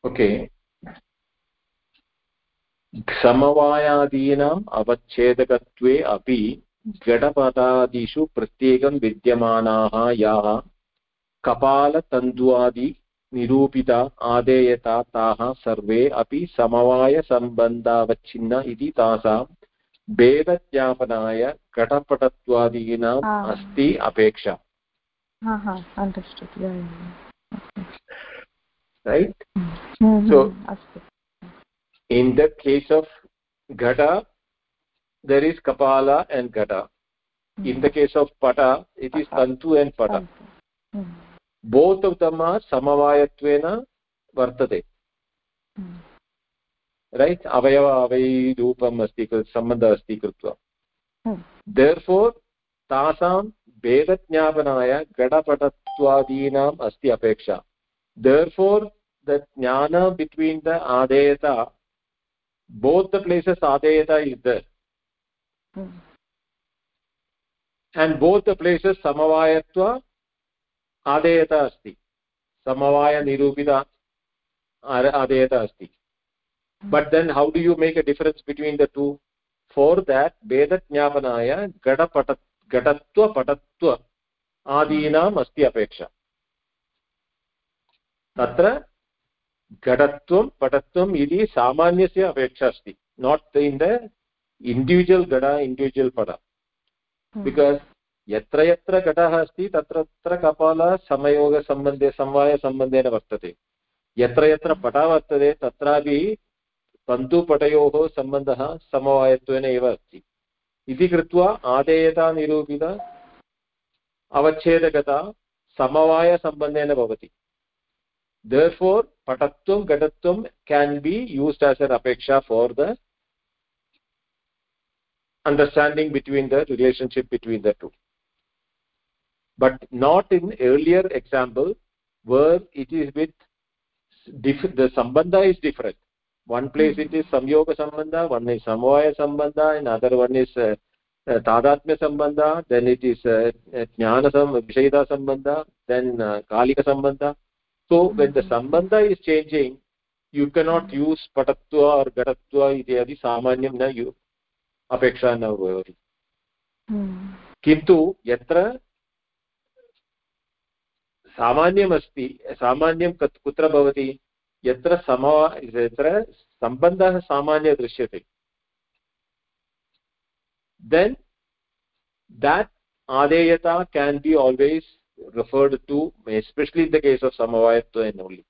Okay. समवायादीनाम् अवच्छेदकत्वे अपि घटपदादिषु प्रत्येकं विद्यमानाः याः कपालतन्त्वादि निरूपिता आदेयता ताः सर्वे अपि समवायसम्बन्धावच्छिन्न इति तासां भेदज्ञापनाय घटपटत्वादीनाम् अस्ति अपेक्षा right mm-hmm. so in the case of ghata there is kapala and ghata in the case of pata it is tantu and pata both of them are samavayatvena vartate right अवयव अवयरूपम् अस्ति सम्बन्धः अस्ति कृत्वा देर् फोर् तासां भेदज्ञापनाय गडपटत्वादीनाम् अस्ति अपेक्षा देर् फोर् द ज्ञान बिट्वीन् द आदेयत both the places आदेयत is the and both the places समवायत्व आदेयत अस्ति समवायनिरूपित आदेयत अस्ति but then how do you make a difference between the two? For that भेदज्ञापनाय घटपट घटत्वपटत्व आदीनाम् अस्ति अपेक्षा तत्र घटत्वं पटत्वम् इति सामान्यस्य अपेक्षा अस्ति नाट् इन् द इण्डिविजुवल् घट इण्डिविजुवल् पट बिकास् यत्र यत्र घटः अस्ति तत्र तत्र कपालः समयोगसम्बन्धे समवायसम्बन्धेन वर्तते यत्र यत्र पटः वर्तते तत्रापि तन्तुपटयोः सम्बन्धः समवायत्वेन एव अस्ति इति कृत्वा आदेयता निरूपित अवच्छेदकता समवायसम्बन्धेन भवति therefore patatvam gatatvam can be used as an apeksha for the understanding between the relationship between the two but not in earlier example where it is with the sambandha is different one place it is samyoga sambandha one is samvaya sambandha and other one is uh, uh, it is uh, jnana sam vishayita sambandha then uh, kalika sambandha so when the sambandha is changing you cannot use patatva or gatatva ityadi samanyam na you अपेक्षा न भवति किन्तु यत्र सामान्यमस्ति सामान्यं कुत्र भवति यत्र समा यत्र सम्बन्धः सामान्य दृश्यते। Then that आदेयता can be always referred to especially in the case of समवायत्व an only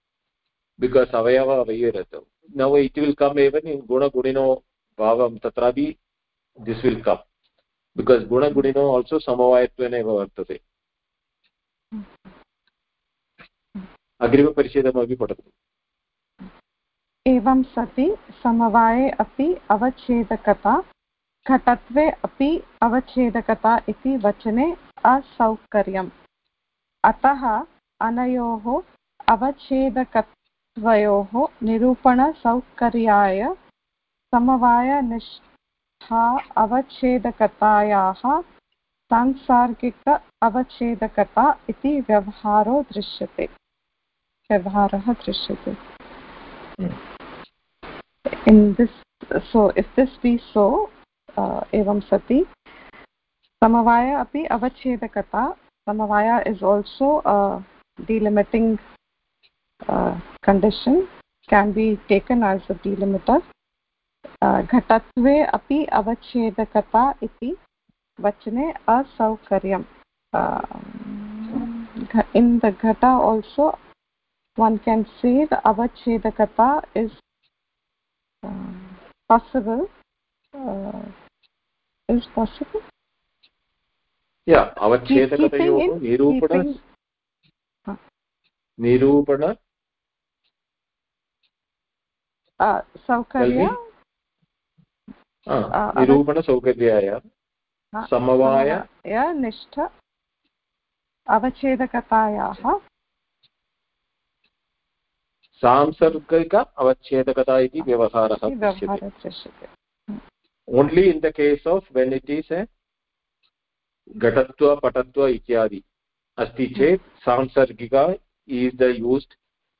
because अवयव अवयरतौ नव इट् विल् कम् एव गुणगुणिनो भावं तत्रापि दिस् विल् कम् बिकास् गुणगुणिनो आल्सो समवायत्वेन एव वर्तते अग्रिमपरिच्छेदमपि पठतु एवं सति समवाये अपि अवच्छेदकता, घटत्वे अपि अवच्छेदकता इति वचने असौकर्यम्। अतः अनयोः अवच्छेदकत्वयोः निरूपणसौकर्याय समवायनिष्ठा अवच्छेदकतायाः सांसार्गिक अवच्छेदकता इति व्यवहारो दृश्यते। व्यवहारः दृश्यते। In this so if this be so uh, evam sati samavaya api avachedakata samavaya is also a delimiting uh, condition can be taken as a delimiter घटत्वे अपि अवच्छेदकता इति वचने असौकर्यम् in the ghata also one can say the avachedakata is uh, possible uh, is possible yeah avachedakatayoः निरूपण निरूपण सौकर्य निरूपणसौकर्याय समवाय निष्ठ अवच्छेदकतायाः सांसर्गिक अवच्छेदकता इति व्यवहारः दृश्यते। Only in the case of when it is a घटत्व पटत्व इत्यादि अस्ति चेत् सांसर्गिक is the used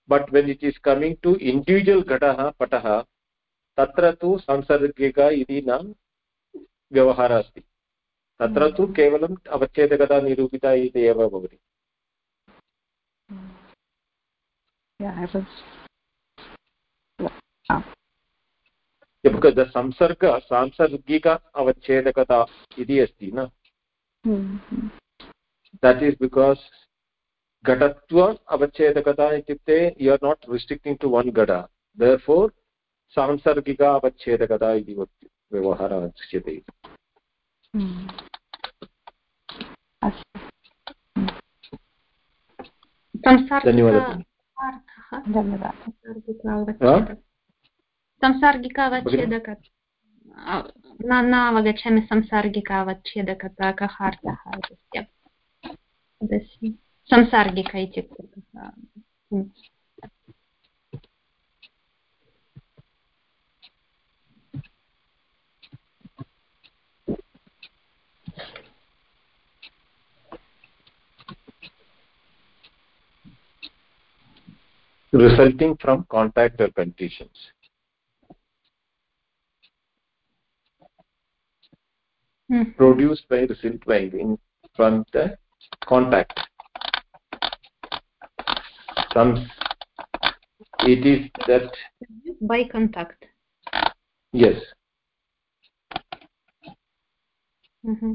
but when it is coming to individual ghatah patah तत्र तु सांसर्गिक इति न व्यवहारः अस्ति। तत्र तु केवलम् अवच्छेदकता निरूपिता इति एव भवति। संसर्ग सांसर्गिक अवच्छेदकता इति अस्ति न? दट् इस् बिकास् घटत्व अवच्छेदकता इत्युक्ते you are not restricting to one घट। देर् फोर् सांसर्गिक अवच्छेदकता इति व्यवहारः दृश्यते। धन्यवादः। संसार्गिक अवच्छेदक न अवगच्छामि संसार्गिकावच्छेदकता कः अर्थः संसार्गिक इत्युक्ते resulting from contact or conditions. Hmm. produced by result by in from the contact. Some it is that by contact. Yes. Mm -hmm.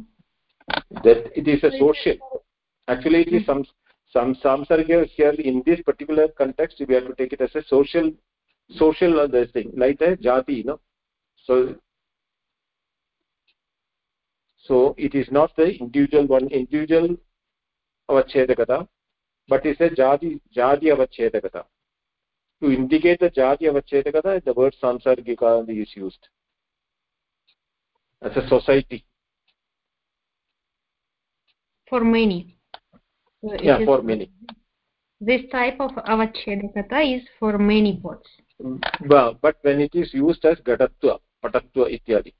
that it is a social. Actually it is some some samsarga here in this particular context we have to take it as a social social uh, thing like a jati you know so so it is not the individual one individual avachedakata but it's a jati jati avachedakata. To indicate the jati avachedakata the word samsargika is used as a society. For many so yeah for many. This type of avachedakata is for many pots well, but when it is used as gatatva patatva ityadi.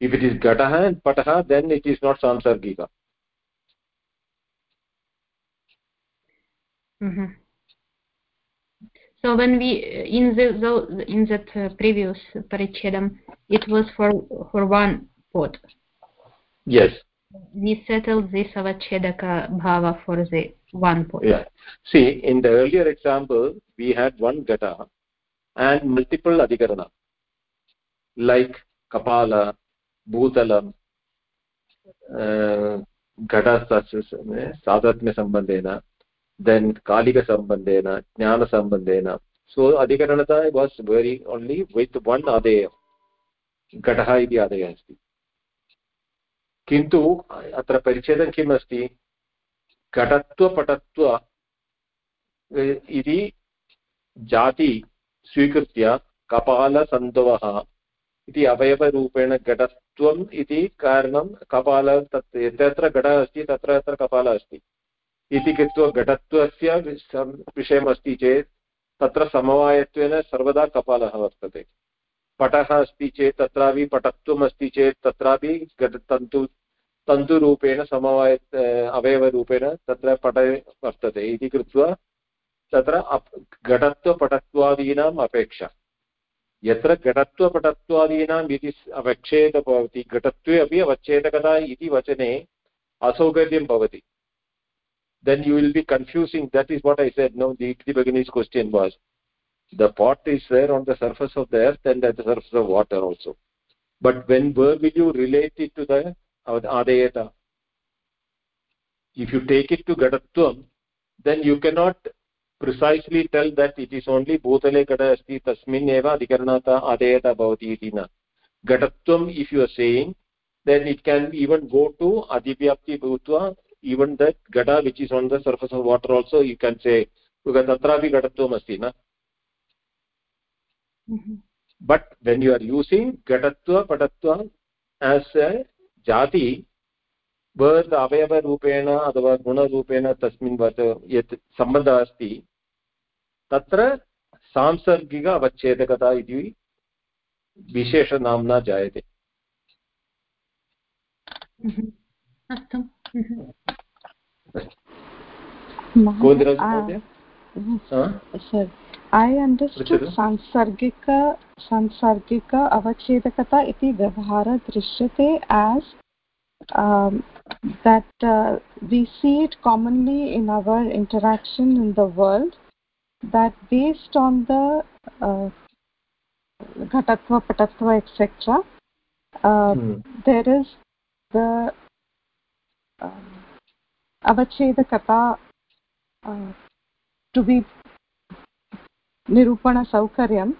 If it is gatah and patah then it is not samsargika. Mm -hmm. so when we in the in that uh, previous parichedam it was for for one pot yes we settled this avachedaka bhava for the one point. Yeah. See, in the earlier example, we had one gata and multiple adhikarana, like kapala, bhutalam, uh, घट साधत्म्यसम्बन्धेन then कालिकसम्बन्धेन ज्ञानसम्बन्धेन so adhikaranata was very only with one adeya घटः इति आदयः अस्ति किन्तु अत्र परिच्छेदं किम् अस्ति घटत्वपटत्व इति जाति स्वीकृत्य कपालसन्धवः इति अवयवरूपेण घटत्वम् इति कारणं कपाल तत्, यत्र घटः अस्ति तत्र तत्र कपालः अस्ति। इति कृत्वा घटत्वस्य विषयमस्ति चेत् तत्र समवायत्वेन सर्वदा कपालः वर्तते। पटः अस्ति चेत् तत्रापि पटत्वम् अस्ति चेत् तत्रापि तन्तु तन्तुरूपेण समवाय अवयवरूपेण तत्र पटे वर्तते इति कृत्वा तत्र घटत्वपटत्वादीनाम् अपेक्षा। यत्र घटत्वपटत्वादीनाम् इति अवच्छेदः भवति, घटत्वे अपि अवच्छेदकता इति वचने असौकर्यं भवति। Then you will be confusing that is what I said no the बगिनीस् question was the pot is there on the surface of the earth and at the surface of water also but when where will you related to the आदयेत if you take it to घटत्वं then you cannot precisely tell that it is only भूतले घट अस्ति तस्मिन् एव अधिकरणात् आदयेत भवति इति न घटत्वम् if you are saying then it can even go to अधिव्याप्ति भूत्वा even that घट which is on the surface of water also you can say तत्रापि घटत्वम् अस्ति न but when you are using घटत्व पटत्व एस् jati वर् अवयवरूपेण अथवा गुणरूपेण तस्मिन् यत् सम्बन्धः अस्ति तत्र सांसर्गिक अवच्छेदकता इति विशेषनाम्ना जायते। अस्तु। ऐ अण्डर्स्टुण्ड् सांसर्गिक सांसर्गिक अवच्छेदकता इति व्यवहारः दृश्यते as that we see it commonly in our interaction in the world that based on the घटत्व पटत्व etcetera there is the अवच्छेदकता to be nirupana saukaryam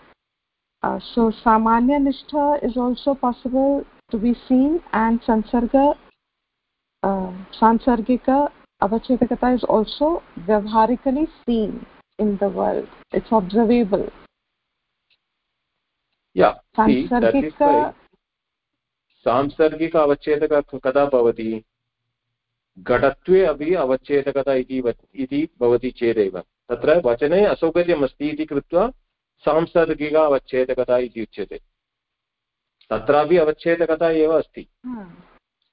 uh, so samanya nishtha is also possible to be seen and sansarga uh, sansargika avachedakata is also vyavharically seen in the world it's observable yeah why सांसर्गिक अवच्छेदक कदा भवति घटत्वे अपि अवच्छेदकता इति भवति चेदेव तत्र वचने असौकर्यमस्ति इति कृत्वा सांसर्गिक अवच्छेदकता इति उच्यते तत्रापि अवच्छेदकता एव अस्ति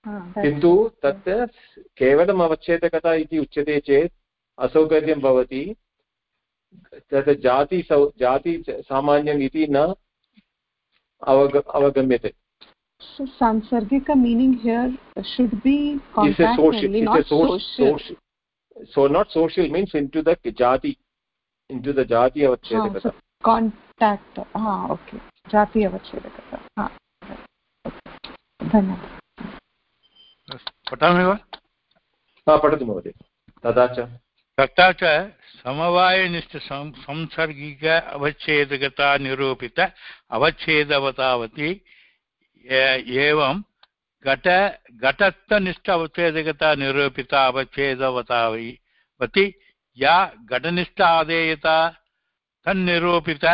किन्तु तत् केवलम् अवच्छेदकता इति उच्यते चेत् असौकर्यं भवति तत् जाति सौ जाति सामान्यम् इति न अवग अवगम्यते So Sansargika meaning here should be contact only, not social. social. So not social means into the jati, into the jati avachedakata. so contact. Ah, okay. Jati avachedakata. Ah, धन्यवादः पठामि वा पठतु महोदय तथा च तथा च समवायनिष्ठ संसर्गिक अवच्छेदकता निरूपित अवच्छेदवतावती एवं घट घटत्वनिष्ठ अवच्छेदकता निरूपिता अवच्छेदवतावती या घटनिष्ठ आदेयता तन्निरूपित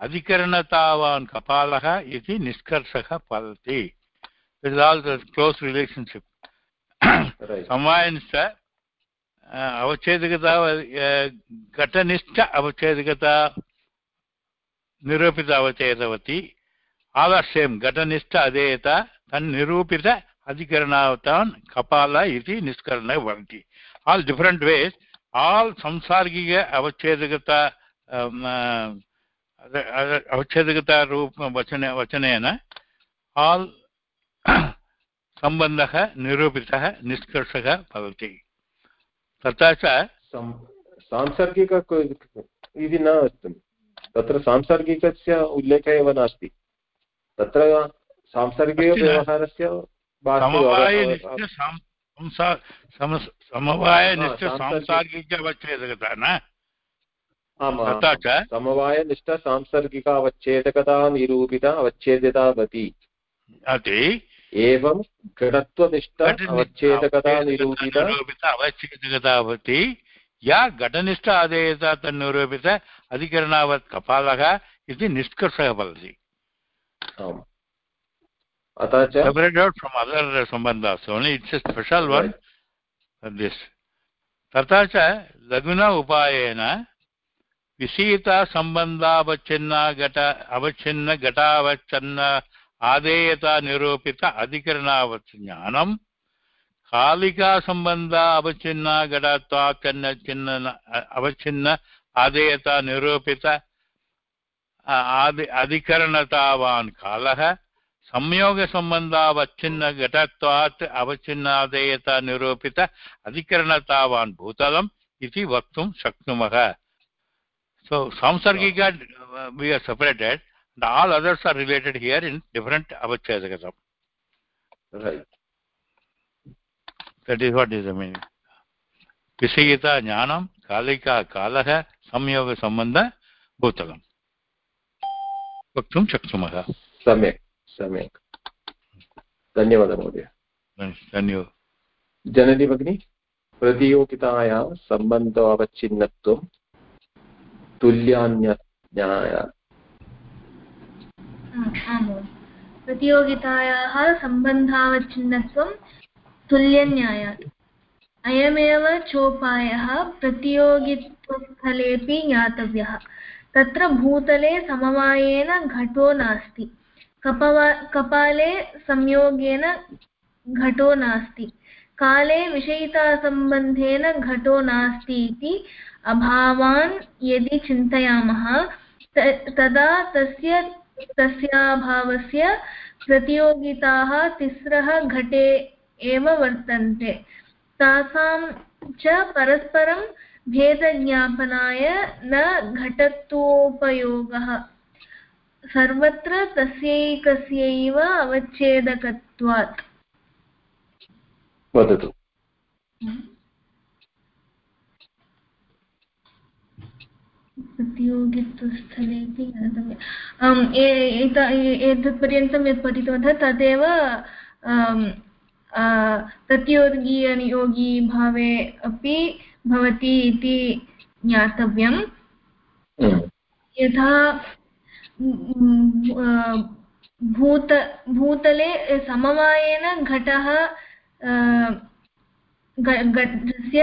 अधिकरणतावान् कपालः इति निष्कर्षः फलति क्लोस् रिलेशन्शिप् समवायनिष्ठ अवच्छेदकता घटनिष्ठ अवच्छेदकता निरूपित अवच्छेदवती आलस्यं घटनिष्ठ अधेयता तन्निरूपित अधिकरणावतान् कपाल इति निष्करणः भवति आल् डिफरेण्ट् वेस् आल् संसार्गिक अवच्छेदकता अवच्छेदकता रूप वचन वचनेन आल् सम्बन्धः निरूपितः निष्कर्षः भवति तथा च सांसर्गिक इति न अस्ति तत्र सांसर्गिकस्य उल्लेखः एव नास्ति तत्र सांसर्गिकव्यवहारस्य समवायनिष्ठ सांसार्गिक न? तथा च? समवायनिष्ठ सांसर्गिक अवच्छेदकता निरूपिता अवच्छेद्यता भवति। एवं घटत्वनिष्ठ अवच्छेदकता निरूपित अवच्छेदकता भवति। या घटनिष्ठ आदेयता तन्निरूपित अधिकरणावत् कपालः इति निष्कर्षः भवति। अतः च separate out from other sambandhas only it's a special one. Right. तथा च लघुना उपायेन विषयितासम्बन्धावच्छिन्न घट अवच्छिन्न घटावच्छिन्न आदेयता निरूपित अधिकरणावज्ञानं कालिकासम्बन्ध अवच्छिन्न घटत्वाच्छिन्न छिन्न अवच्छिन्न आदेयता निरूपित आदि अधिकरणतावान् कालः संयोगसम्बन्धावच्छिन्न घटत्वात् अवच्छिन्नादेयता निरूपित अधिकरणतावान् भूतलम् इति वक्तुं शक्नुमः So Samsargika uh, we are separated and all others are related here in different avachedakatam. Right. That is what is the meaning. विषयिता ज्ञानं कालिका कालः संयोगसम्बन्ध भूतलम् वक्तुं शक्नुमः सम्यक् सम्यक् धन्यवादः महोदय। धन्यवादः। जननी भगिनी प्रतियोगितायां सम्बन्धो अवच्छिन्नत्वं तुल्यान्यज्ञाय प्रतियोगितायाः सम्बन्धावच्छिन्नत्वं तुल्यन्यायात् अयमेव चोपायः प्रतियोगित्वस्थलेपि ज्ञातव्यः। तत्र भूतले समवायेन घटो नास्ति। कपवा, कपाले संयोगेन घटो नास्ति। काले विषयितासम्बन्धेन घटो नास्ति इति अभावान् यदि चिन्तयामः तदा तस्य, तस्याभावस्य प्रतियोगिताः तिस्रः घटे एव वर्तन्ते। तासां च परस्परं भेदज्ञापनाय न घटत्वोपयोगः। सर्वत्र तस्यैकस्यैव अवच्छेदकत्वात्। वदतु। प्रतियोगित्वस्थलेपि एतत् पर्यन्तं यत् पठितवन्तः तदेव प्रतियोगी भावे अपि भवति इति ज्ञातव्यम्। यथा भूत, भूतले समवायेन घटः घटस्य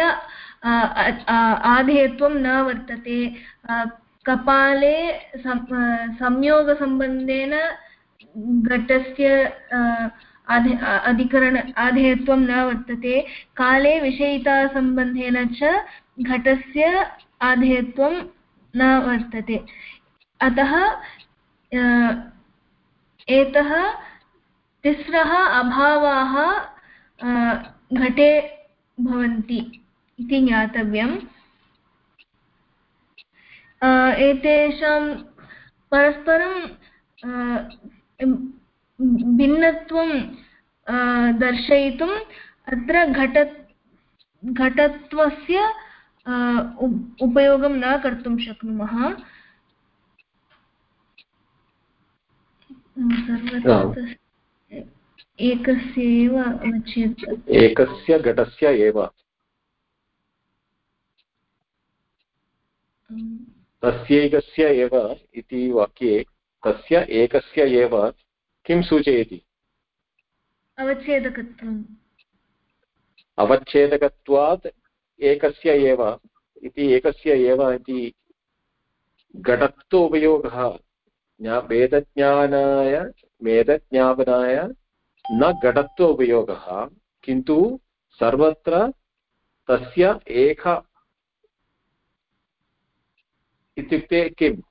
आधेयत्वं न वर्तते। कपाले संयोगसम्बन्धेन घटस्य अधिकरण, आधेयत्वं न वर्तते। काले विषयितासम्बन्धेन च घटस्य आधेयत्वं न वर्तते। अतः एतः तिस्रः अभावाः घटे भवन्ति इति ज्ञातव्यम्। एतेषां परस्परं भिन्नत्वं दर्शयितुम् अत्र घट, घटत्वस्य उपयोगं न कर्तुं शक्नुमः। एकस्य एव एकस्य घटस्य एव। तस्यैकस्य एव इति वाक्ये तस्य एकस्य एव किं सूचयति? अवच्छेदकत्वम्। अवच्छेदकत्वात् एकस्य एव इति एकस्य एव इति घटत्व उपयोगः वेदज्ञानाय, वेदज्ञापनाय न घटत्व उपयोगः किन्तु सर्वत्र तस्य एक इत्युक्ते किम्?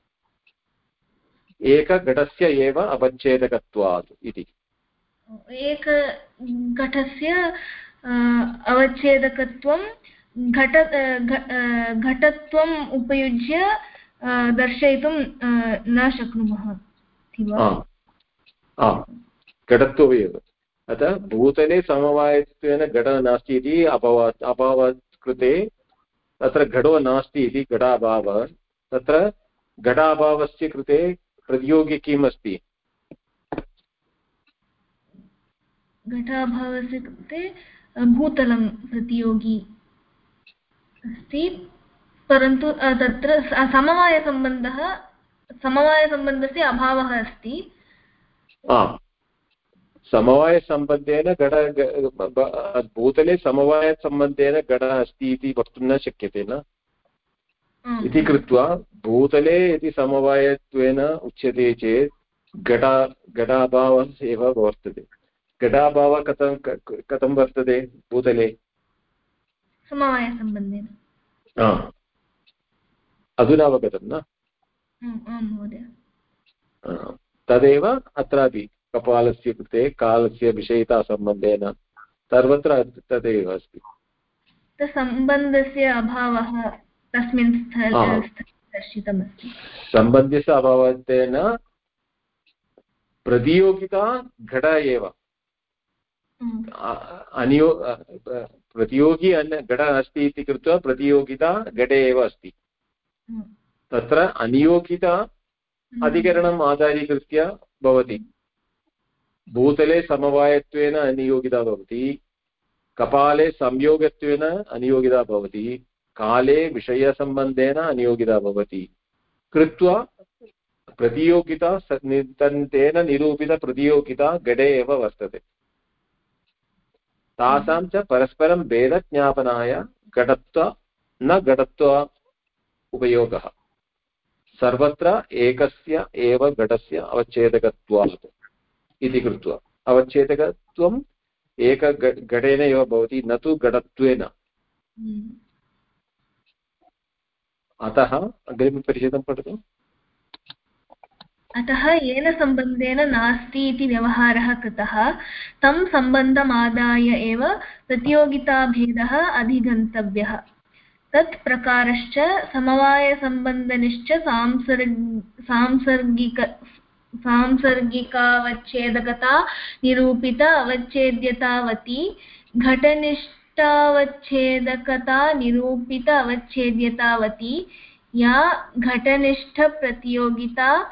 एकघटस्य एव अवच्छेदकत्वात् इति। एकघटस्य अवच्छेदकत्वं, घट घटत्वम् उपयुज्य दर्शयितुं न शक्नुमः घटत्वमेव अतः भूतले समवायत्वेन घटः नास्ति इति अभवत् अभावात् कृते तत्र घटो नास्ति इति घटाभावः तत्र घटाभावस्य कृते प्रतियोगी किम् अस्ति घटाभावस्य कृते भूतलं प्रतियोगी अस्ति परन्तु तत्र समवायसम्बन्धः समवायसम्बन्धस्य अभावः अस्ति। समवायसम्बन्धेन घट भूतले समवायसम्बन्धेन घटः अस्ति इति वक्तुं न शक्यते न? इति कृत्वा भूतले यदि समवायत्वेन उच्यते चेत् घटा घटाभावः एव वर्तते। घटाभावः कथं कथं वर्तते भूतले? समवायसम्बन्धेन। अधुना अवगतं न? तदेव अत्रापि कपालस्य कृते कालस्य विषयितासम्बन्धेन सर्वत्र तदेव अस्ति। सम्बन्धस्य अभावः तस्मिन् दर्शितमस्ति। सम्बन्धस्य अभावत्वेन प्रतियोगिता घट एव। अनियो प्रतियोगी घट अस्ति इति कृत्वा प्रतियोगिता घटे एव अस्ति। तत्र अनियोगिता अधिकरणम् आधारीकृत्य भवति। भूतले समवायत्वेन अनियोगिता भवति। कपाले संयोगत्वेन अनियोगिता भवति। काले विषयसम्बन्धेन अनियोगिता भवति। कृत्वा प्रतियोगिता तेन निरूपितप्रतियोगिता गडे एव वर्तते। तासां च परस्परं भेदज्ञापनाय घटत्व न घटत्व उपयोगः। सर्वत्र एकस्य एव घटस्य अवच्छेदकत्वात् इति कृत्वा। अवच्छेदकत्वम् एक घटेन एव भवति न तु घटत्वेन। हम्म। अतः अग्रिमपरिचितं पठतु। अतः येन सम्बन्धेन नास्ति इति व्यवहारः कृतः तं सम्बन्धमादाय एव प्रतियोगिताभेदः अधिगन्तव्यः। तत् प्रकारश्च समवायसम्बन्धनिश्च सांसर्ग, सांसर्गिक, सांसर्गिकावच्छेदकता निरूपित अवच्छेद्यतावती घटनिष्ठ घटनिष्ठावच्छेदकता निरूपित अवच्छेद्यतावती या घटनिष्ठप्रतियोगिता,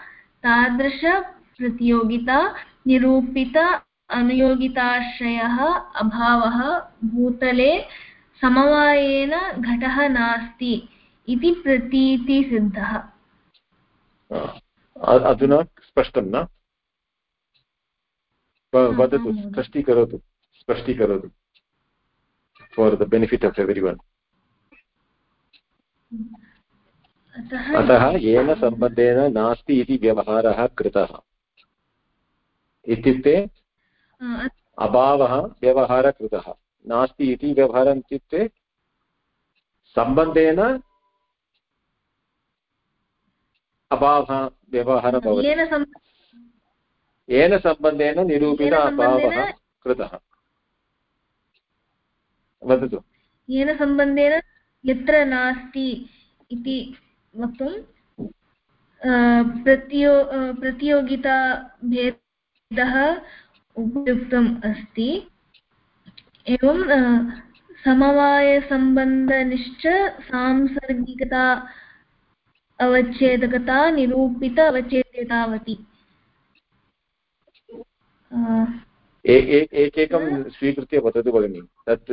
तादृशप्रतियोगिता निरूपित अनुयोगिताश्रयः अभावः, भूतले समवायेन घटः नास्ति इति प्रतीतिसिद्धः अधुना स्पष्टं न? वदतु स्पष्टीकरोतु स्पष्टीकरोतु for the benefit of everyone. अतः येन सम्बन्धेन नास्ति इति व्यवहारः कृतः। इत्युक्ते अभावः व्यवहारः कृतः नास्ति इति व्यवहारः इत्युक्ते सम्बन्धेन अभावः व्यवहारः भवति। येन सम्बन्धेन निरूपित अभावः कृतः। वदतु। येन सम्बन्धेन यत्र नास्ति इति वक्तुं प्रतियो प्रतियोगिताभेदः उपयुक्तम् अस्ति। एवं समवायसम्बन्धनिश्च सांसर्गिकता अवच्छेदकता, निरूपित अवच्छेद्यतावती। एकैकं स्वीकृत्य वदतु भगिनि। तत्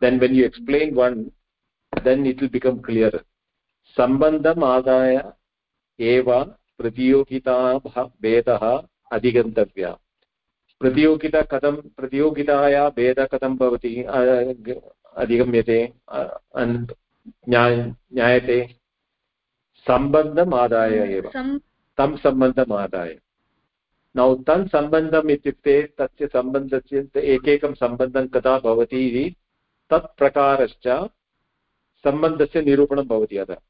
then when you explain one then it will become clear सम्बन्धम् आदाय एव प्रतियोगिता भेदः अधिगन्तव्या। प्रतियोगिता कथं प्रतियोगिताया भेदः कथं भवति अधिगम्यते ज्ञायते सम्बन्धम् आदाय एव। तं सम्बन्धम् आदाय नौ तन् सम्बन्धम् इत्युक्ते तस्य सम्बन्धस्य एकैकं सम्बन्धं कदा भवति इति तत् प्रकारश्च सम्बन्धस्य निरूपणं भवति अतः।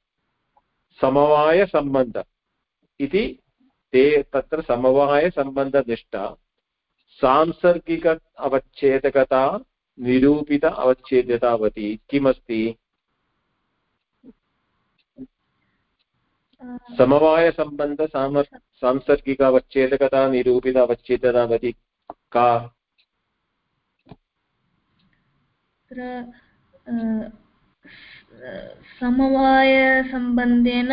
समवायसम्बन्ध इति ते तत्र समवायसम्बन्धनिष्ठा। सांसर्गिक अवच्छेदकता निरूपित अवच्छेद्यतावती किमस्ति? समवायसम्बन्ध सांसर्गिक अवच्छेदकता निरूपित अवच्छेदता भवति का समवायसम्बन्धेन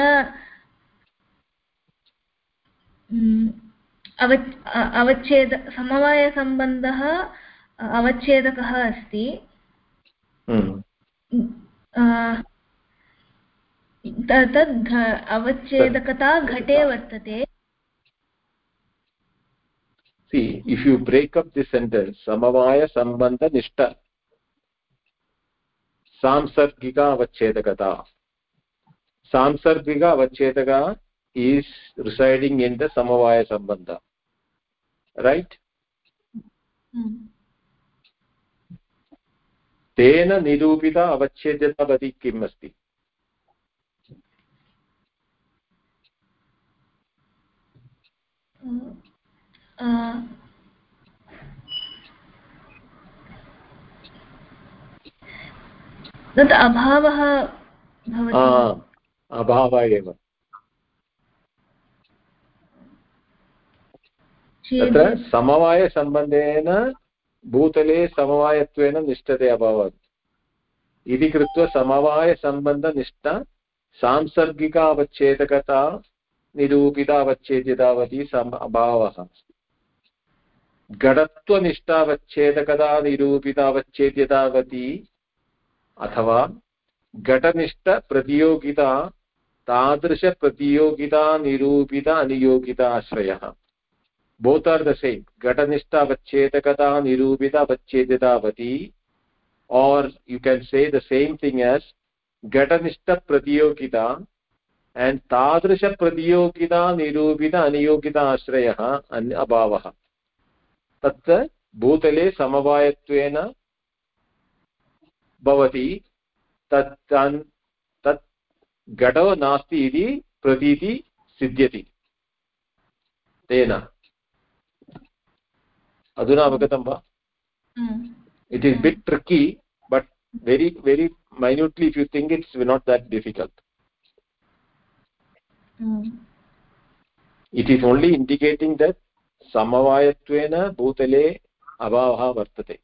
अवच्छेद समवायसम्बन्धः अवच्छेदकः अस्ति तद् अवच्छेदकता घटे वर्तते see if you break up this sentence samavaya sambandha nishta samsargika avachedakata samsargika avachedaka is residing in the samavaya sambandha right? तेन निरूपित अवच्छेद्यता भवति किम् अस्ति? तत् अभावः अभावः एव। तत्र समवायसम्बन्धेन भूतले समवायत्वेन निष्ठते अभवत्। इति कृत्वा समवायसम्बन्धनिष्ठा सांसर्गिक अवच्छेदकता निरूपित सम अभावः। घटत्वनिष्ठावच्छेदकता निरूपित अवच्छेद्यतावती अथवा घटनिष्ठप्रतियोगिता तादृशप्रतियोगिता निरूपित अनियोगिताश्रयः। Both are the same ghatanishta avachedakata nirupita avacheditavati or you can say the same thing as ghatanishta pratyogita and tadrisha pratyogita nirupita aniyogita ashrayah abhavah तत्र भूतले समवायत्वेन भवति तत् तत् घटो नास्ति इति प्रतीति सिद्ध्यति तेन अधुना अवगतं वा? It is bit tricky but very very minutely if you think it's we not that difficult it is only indicating that समवायत्वेन भूतले अभावः वर्तते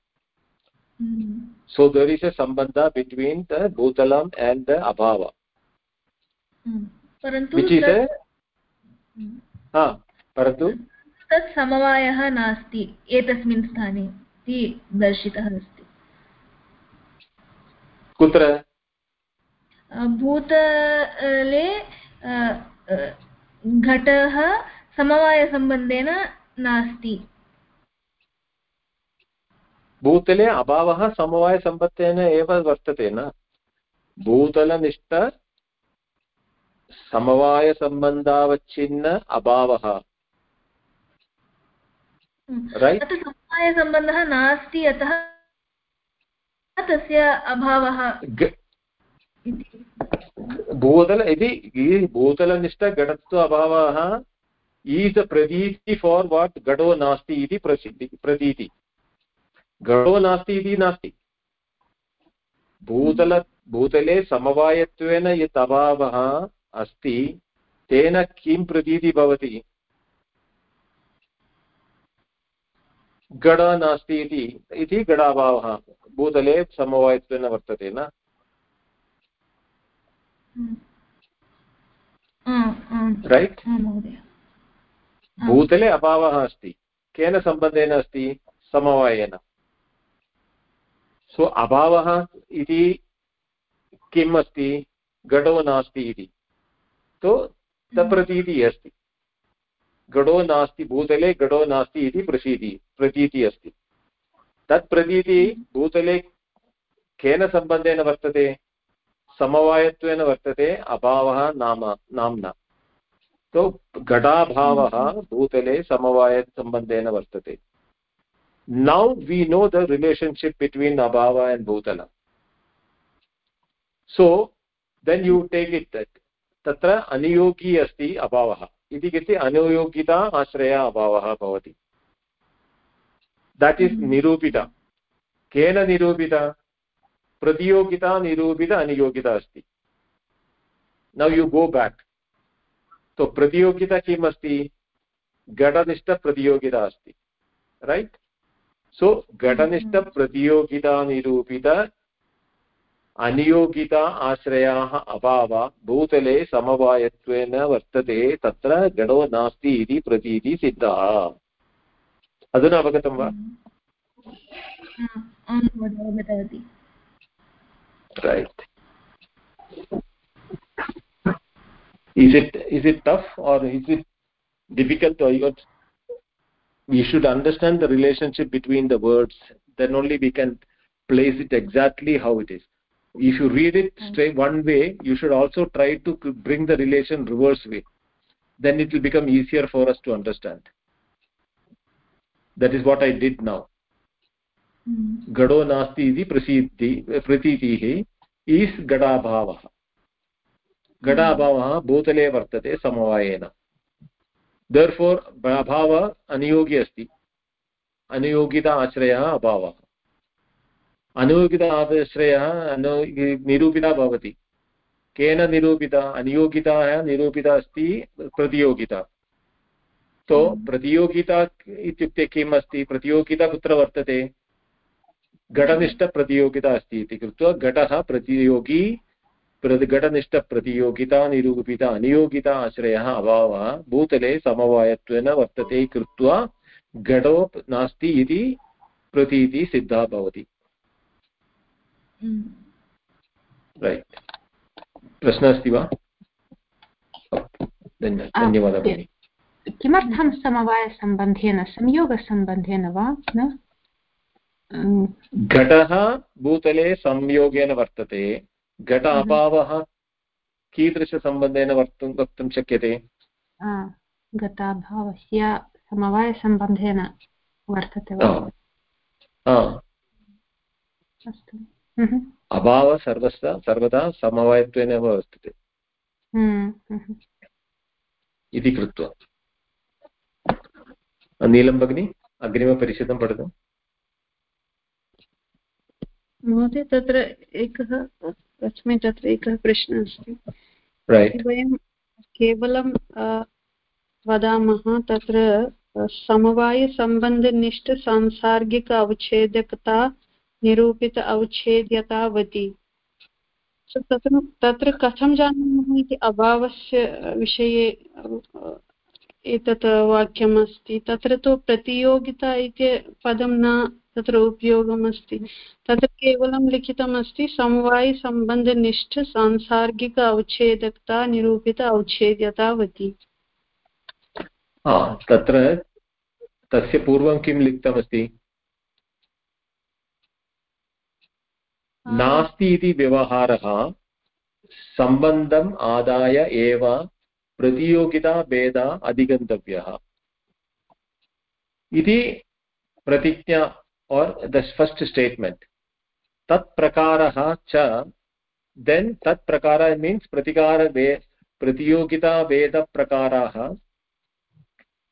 सो देर् इस् अ सम्बन्ध बिट्वीन् द भूतलम् एण्ड् द अभाव परन्तु तत् समवायः नास्ति एतस्मिन् स्थाने इति दर्शितः अस्ति। कुत्र? भूतले घटः समवायसम्बन्धेन नास्ति। भूतले अभावः समवायसम्बन्धेन एव वर्तते न? भूतलनिष्ठ समवायसम्बन्धावच्छिन्न अभावः। रैट् समवायसम्बन्धः नास्ति अतः तस्य अभावः भूतल इति भूतलनिष्ठघटत्व अभावः ईस् प्रतीति फार् वाट् घटो नास्ति इति प्रसिद्धि प्रतीति। घटो नास्ति इति नास्ति। भूतल भूतले समवायत्वेन यत् अभावः अस्ति तेन किं प्रतीति भवति? गड नास्ति इति इति गडाभावः भूतले समवायत्वेन वर्तते न? रैट् भूतले अभावः अस्ति। केन सम्बन्धेन अस्ति? समवायेन। सो अभावः इति किम् अस्ति? घटो नास्ति इति। तो तप्रतीतिः अस्ति। घटो नास्ति भूतले घटो नास्ति इति प्रसीति प्रतीतिः अस्ति। तत् प्रतीति भूतले केन सम्बन्धेन वर्तते? समवायत्वेन वर्तते अभावः नाम नाम्ना। तो घटाभावः भूतले समवायसम्बन्धेन वर्तते। Now we know the relationship between अभाव एण्ड् भूतल। So then you take it that तत्र अनियोगी अस्ति अभावः। इति कृते अनुयोगिता आश्रय अभावः भवति। दट् इस् निरूपिता। केन निरूपिता? प्रतियोगिता निरूपित अनियोगिता अस्ति। नौ यु गो बेक् तो प्रतियोगिता किम् अस्ति? घटनिष्ठप्रतियोगिता अस्ति। रैट् सो घटनिष्ठप्रतियोगिता निरूपित अनियोगिता आश्रयाः अभाव भूतले समवायत्वेन वर्तते तत्र घटो नास्ति इति प्रतीतिः सिद्धः अधुना अवगतं वा right is it is it tough or is it difficult or you we should understand the relationship between the words then only we can place it exactly how it is if you read it straight one way you should also try to bring the relation reverse way then it will become easier for us to understand that is what i did now गडो नास्ति इति प्रसीति प्रतीतिः is गडाभावः घटाभावः भूतले वर्तते समवायेन दर्फोर् अभाव अनियोगी अस्ति अनुयोगिता आश्रयः अभावः अनुयोगित आश्रयः निरूपिता भवति। केन निरूपिता? अनियोगिताः निरूपिता अस्ति प्रतियोगिता। तो प्रतियोगिता इत्युक्ते किम् अस्ति? प्रतियोगिता कुत्र वर्तते? घटनिष्ठप्रतियोगिता अस्ति इति कृत्वा घटः प्रतियोगी घटनिष्ठप्रतियोगिता निरूपिता अनियोगिता आश्रयः अभावः भूतले समवायत्वेन वर्तते कृत्वा घटो नास्ति इति प्रतीतिः सिद्धा भवति। रैट् प्रश्नः अस्ति वा धन्यवादः किमर्थं समवायसम्बन्धेन संयोगसम्बन्धेन वा न घटः भूतले संयोगेन वर्तते घट। अभावः कीदृशसम्बन्धेन वक्तुं वक्तुं शक्यते घटाभावस्य समवायसम्बन्धेन वर्तते वा अस्तु। अभावः सर्वस्य सर्वदा समवायत्वेन एव वर्तते इति कृत्वा नीलं भगिनि अग्रिमपरिषदं पठतु महोदय तत्र एकः अस्मै तत्र एकः प्रश्नः अस्ति वयं केवलं वदामः तत्र समवायसम्बन्धनिष्ठ सांसार्गिक अवच्छेदकता निरूपित अवच्छेद्यतावती। तत्र तत्र कथं जानीमः इति अभावस्य विषये एतत् वाक्यम् अस्ति तत्र तु प्रतियोगिता इति पदं न तत्र उपयोगमस्ति। तत्र केवलं लिखितमस्ति समवायसम्बन्धनिष्ठ सांसार्गिक अवच्छेदकता निरूपित अवच्छेद्यतावती। तत्र तस्य पूर्वं किं लिखितमस्ति? हाँ। नास्ति इति व्यवहारः सम्बन्धम् आदाय एव प्रतियोगिताभेदा अधिगन्तव्यः। इति प्रतिज्ञा और् द फस्ट् स्टेट्मेण्ट् तत्प्रकारः च देन् तत्प्रकार मीन्स् प्रतिकारवे प्रतियोगिताभेदप्रकाराः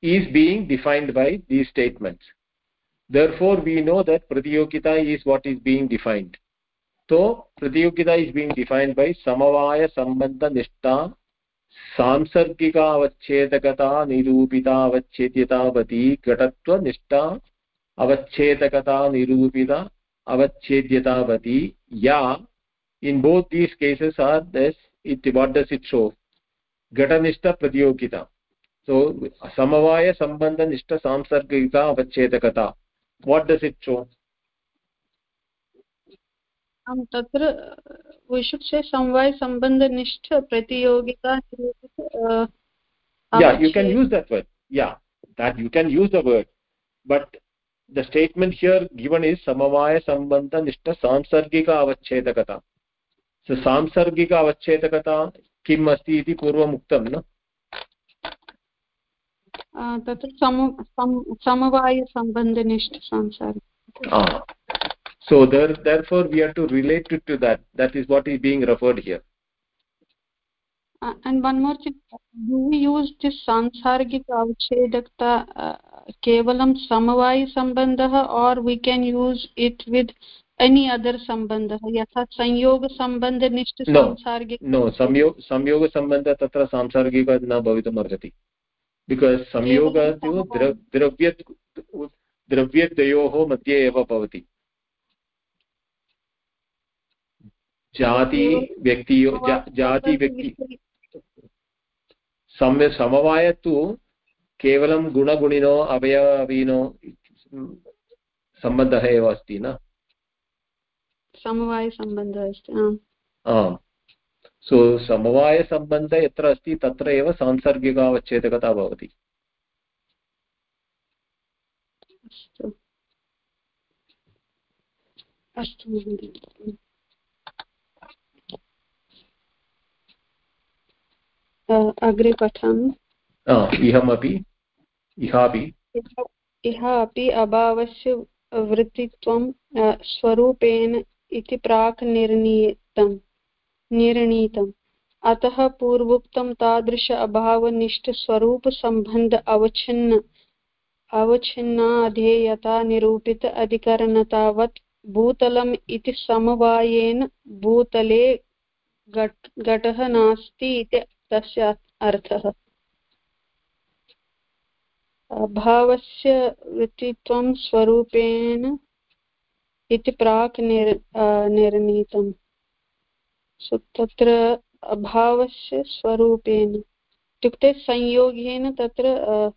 is being defined by the statements therefore, we know that pratiyogita is what is being defined तो प्रतियोगिता इज़ बीइंग डिफाइंड बाय समवाय संबंध निष्ठा सांसर्गिकावच्छेदकता निरूपितावच्छेद्यतावती घटत्व निष्ठा, अवच्छेदकता, निरूपित अवच्छेद्यतावती या in both these cases are this it what does it show घटनिष्ठ प्रतियोगिता। सो समवाय संबंध निष्ठ, सांसर्गिका अवच्छेदकता व्हाट डस इट शो आं तत्र sambandha nishtha pratiyogita yeah you can use that word yeah that you can use the word but the statement here given is samavaya sambandha nishta samsargika avachedakata so samsargika avachedakata किम् अस्ति इति पूर्वम् उक्तं न तत्र समवायसम्बन्धनिष्ठ संसार so there therefore we have to relate it to that that is what is being referred here uh, and one more thing do we use this sansargika avchedakta uh, केवलं समवायिसम्बन्धः or we can use it with any other सम्बन्धः यथा संयोगसम्बन्धनिष्ठ सांसार्गिक no संयोग संयोगसम्बन्धः तत्र सांसार्गिक न भवितुम् अर्हति because संयोग तु द्रव्य द्रव्यद्वयोः मध्ये एव भवति जाति व्यक्तियो जाति व्यक्ति सम्य समवाय तु केवलं गुणगुणिनो अवयवीनो सम्बन्धः एव अस्ति न? समवायसम्बन्धः अस्ति आम्। सो समवायसम्बन्धः यत्र अस्ति तत्र एव सांसर्गिकावच्छेदकता भवति। अस्तु। अस्तु अग्रे पठामि। इहमपि इहापि। इह अपि अभावस्य वृत्तित्वं स्वरूपेण इति प्राक् निर्णीतम् निर्णीतम्। अतः पूर्वोक्तं तादृश अभावनिष्ठस्वरूपसम्बन्ध अवच्छिन्न अवच्छिन्नाधेयता निरूपित अधिकरणतावत् भूतलम् इति समवायेन भूतले घटः नास्ति इति तस्य अर्थः। भावस्य वृत्तित्वं स्वरूपेण इति प्राक् निर् निर्णीतम्। सो तत्र अभावस्य स्वरूपेण इत्युक्ते संयोगेन तत्र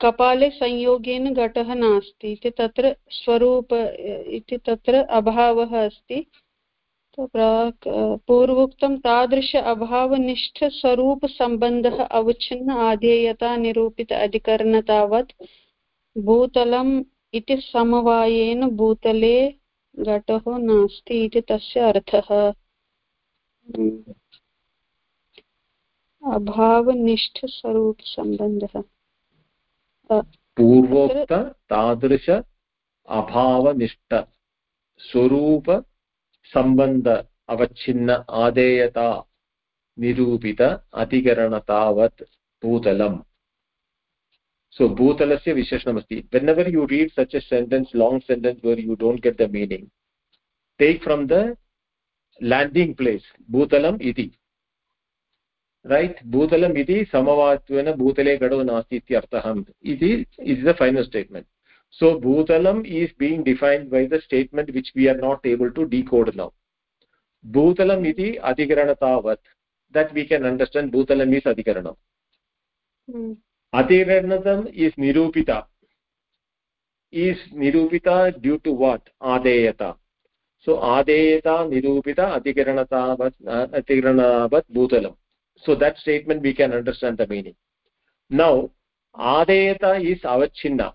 कपाले संयोगेन घटः नास्ति। इति तत्र स्वरूप, इति तत्र अभावः अस्ति। प्राक् पूर्वोक्तं तादृश अभावनिष्ठस्वरूपसम्बन्धः अवच्छिन्न आधेयता निरूपित अधिकरणतावत् भूतलम् इति समवायेन भूतले घटो नास्ति इति तस्य अर्थः। अभावनिष्ठस्वरूपसम्बन्धः। पूर्वोक्त तादृश अभावनिष्ठ स्वरूप सम्बन्ध अवच्छिन्न आदेयता निरूपित अधिकरण भूतलम्। सो भूतलस्य विशेषणमस्ति। Whenever you read such a sentence long sentence where you don't get the meaning take from the landing place भूतलम् इति। रैट् भूतलम् इति समवायत्वेन भूतले गडो नास्ति इति इति is the final statement so bhutalam is being defined by the statement which we are not able to decode now. Bhutalam iti adhikaranatavat. That we can understand bhutalam is adhikaranam. Hmm. adhikaratam is nirupita. Is nirupita due to what? Adeyata so adeyata nirupita adhikaranatavat adhikaranavat bhutalam so that statement we can understand the meaning. Now adeyata is avachinna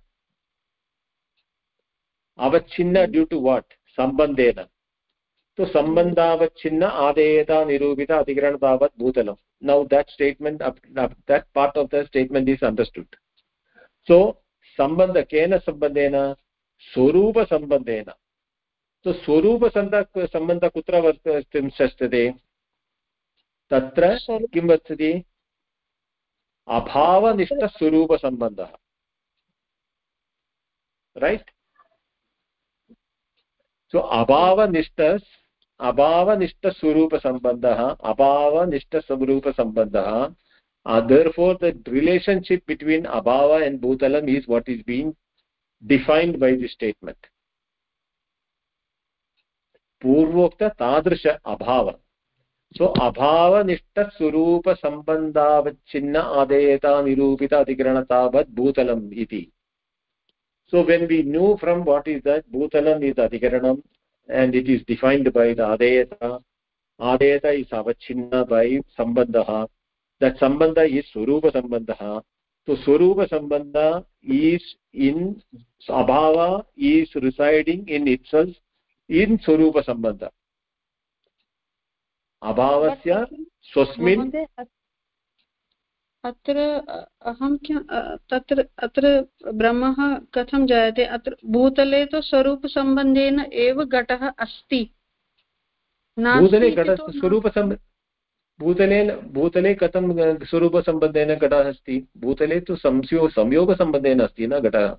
अवच्छिन्न due to what सम्बन्धेन तो सम्बन्धावच्छिन्न आदेयता निरूपित अधिकरण तावत् भूतलं now that statement that part of the statement is understood so सम्बन्ध केन सम्बन्धेन स्वरूपसम्बन्धेन तो स्वरूपसन्ध सम्बन्धः कुत्र वर्तितुं शक्यते तत्र किं वर्तते अभावनिष्ठस्वरूपसम्बन्धः रैट् so abhavaniष्ठ abhavaniष्ठस्वरूपसम्बन्धः abhavaniष्ठस्वरूपसम्बन्धः uh, therefore the relationship between abhava and bhutalam is what is being defined by this statement पूर्वोक्त तादृश अभाव सो अभावनिष्ठस्वरूपसम्बन्धावच्छिन्न आदेयता निरूपित अधिकरणतावत् भूतलम् इति so when we knew from what is that bhutalam is adhikaranam and it is defined by the adayata adayata is avachinna by sambandha. That sambandha is swarupa sambandha. So swarupa sambandha is in abhava is residing in itself in swarupa sambandha. Abhavasya swasmin अत्र अहं किं तत्र अत्र ब्रह्मः कथं जायते? अत्र भूतले तु स्वरूपसम्बन्धेन एव घटः अस्ति। भूतले स्वरूपसम्ब भूतलेन भूतले कथं स्वरूपसम्बन्धेन घटः अस्ति? भूतले तु संस्यो संयोगसम्बन्धेन अस्ति न घटः?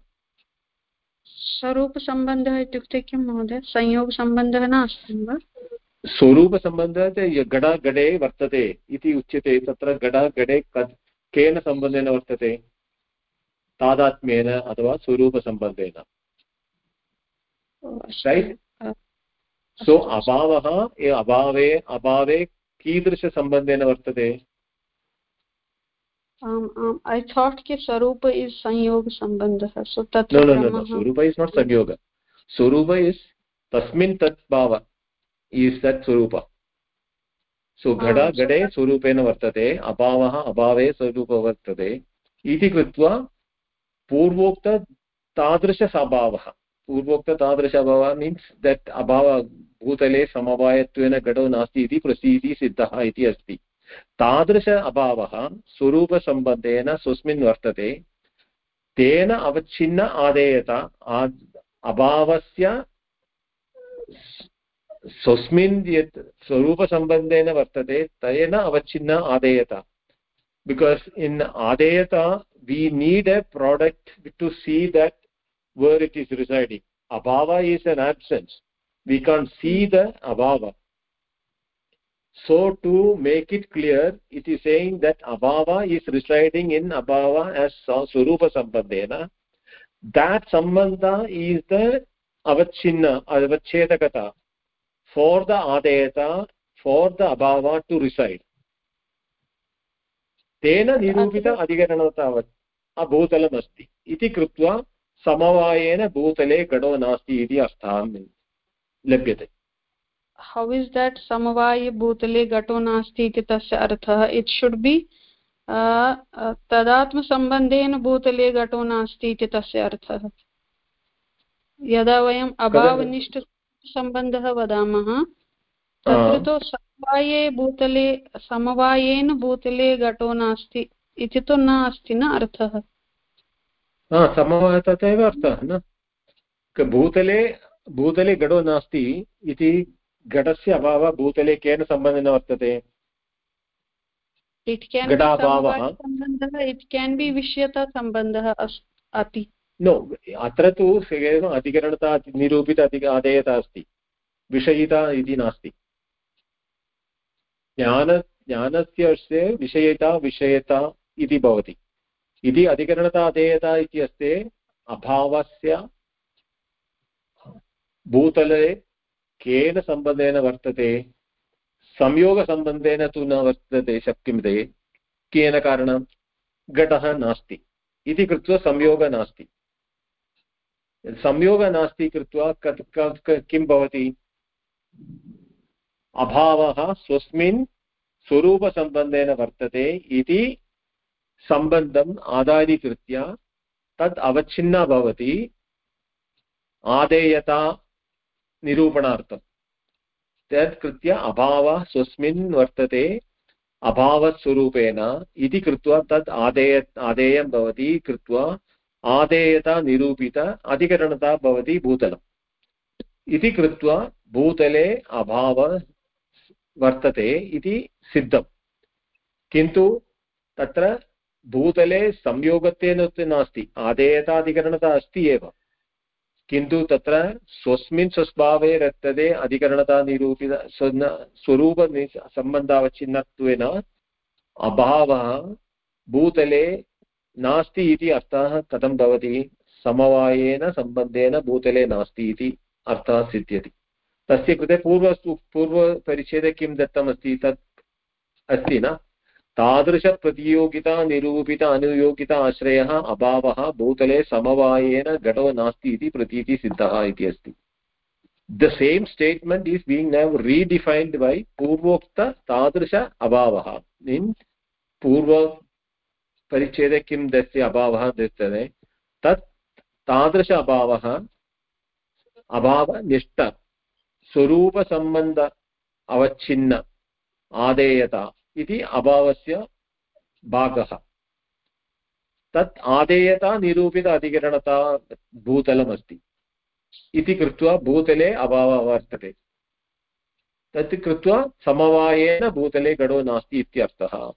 स्वरूपसम्बन्धः इत्युक्ते किं महोदय? संयोगसम्बन्धः नास्ति वा? स्वरूपसम्बन्धः घट घटे वर्तते इति उच्यते। तत्र घट घटे केन सम्बन्धेन वर्तते? तादात्म्येन अथवा स्वरूपसम्बन्धेन। रैट् सो अभावः अभावे अभावे कीदृशसम्बन्धेन वर्तते? um, um, I thought कि स्वरूप संयोग सम्बन्धः swarupa is not sanyoga swarupa is tasmin tat bhava is that so घट घटे स्वरूपेण वर्तते अभावः अभावे स्वरूपः वर्तते इति कृत्वा पूर्वोक्त तादृश अभावः पूर्वोक्त तादृश अभावः मीन्स् दट् अभाव भूतले समवायत्वेन घटो नास्ति इति प्रसीतिः सिद्धः इति अस्ति। तादृश अभावः स्वरूपसम्बन्धेन स्वस्मिन् वर्तते तेन अवच्छिन्न आदेयत अभावस्य स्वस्मिन् यत् स्वरूपसम्बन्धेन वर्तते तेन अवच्छिन्ना आदेयता because in आदेयता we need a product to see that where it is residing अभाव is an absence we can see the अभाव so to make it clear it is saying that अभाव इस् रिसैडिङ्ग् इन् अभाव as स्वरूपसम्बन्धेन that सम्बन्ध is the अवच्छिन्न अवच्छेदकता for the adayata for the abhava to reside तेन निरूपित अधिकरणतावत् अभूतलमस्ति इति कृत्वा समवायेन भूतले घटो नास्ति इति अर्थः लभ्यते how is that samavaya bhutale gato nasti iti tasya arthah it should be तदात्मसम्बन्धेन भूतले घटो नास्ति इति तस्य अर्थः यदा वयम् अभावनिष्ठसम्बन्धः वदामः। तत्र तु समवाये भूतले समवायेन भूतले घटो नास्ति इति तु न अस्ति न अर्थः। समवाय तथैव अर्थः न? भूतले भूतले घटो नास्ति इति घटस्य अभावः भूतले केन सम्बन्धेन वर्तते? घटाभावः। अपि नो अत्र तु केवलम् अधिकरणता निरूपित अधिक आदेयता अस्ति। विषयिता इति नास्ति। ज्ञान, ज्ञानस्य विषयिता, विषयता इति भवति। इति अधिकरणता अधेयता इति अस्ति अभावस्य भूतले केन सम्बन्धेन वर्तते, संयोगसम्बन्धेन तु न वर्तते शक्यते केन कारणं घटः नास्ति। इति कृत्वा संयोगः नास्ति। संयोगः नास्ति कृत्वा कत् किं भवति? अभावः स्वस्मिन् स्वरूपसम्बन्धेन वर्तते इति सम्बन्धम् आधारीकृत्य तत् अवच्छिन्ना भवति। आदेयता निरूपणार्थं तत् कृत्य अभावः स्वस्मिन् वर्तते अभावस्वरूपेण इति कृत्वा तत् आदेय आदेयं भवति। कृत्वा आदेयता निरूपित अधिकरणता भवति भूतलम् इति कृत्वा भूतले अभाव वर्तते इति सिद्धं किन्तु तत्र भूतले संयोगत्वेन नास्ति आदेयताधिकरणता अस्ति एव। किन्तु तत्र स्वस्मिन् स्वस्भावे रक्तते अधिकरणता निरूपित स्वरूप सम्बन्धावच्छिन्नत्वेन अभावः भूतले नास्ति इति अर्थः कथं भवति? समवायेन सम्बन्धेन भूतले नास्ति इति अर्थः सिद्ध्यति। तस्य कृते पूर्वस्तु पूर्वपरिच्छेदे किं दत्तमस्ति? तत् अस्ति न? तादृशप्रतियोगिता, निरूपित, अनुयोगिता आश्रयः, अभावः, भूतले समवायेन घटो नास्ति इति प्रतीतिः सिद्धः इति अस्ति। The same statement is being now redefined by पूर्वोक्त, तादृश अभावः। मीन् पूर्वपरिच्छेदे किं दस्य अभावः दृश्यते? तत् तादृश अभावः अभावनिष्ठ अवच्छिन्न, आदेयता इति अभावस्य भागः। तत् आदेयता निरूपित अधिकरणता भूतलमस्ति। इति कृत्वा भूतले अभावः वर्तते। तत् कृत्वा समवायेन भूतले गडो नास्ति इत्यर्थः।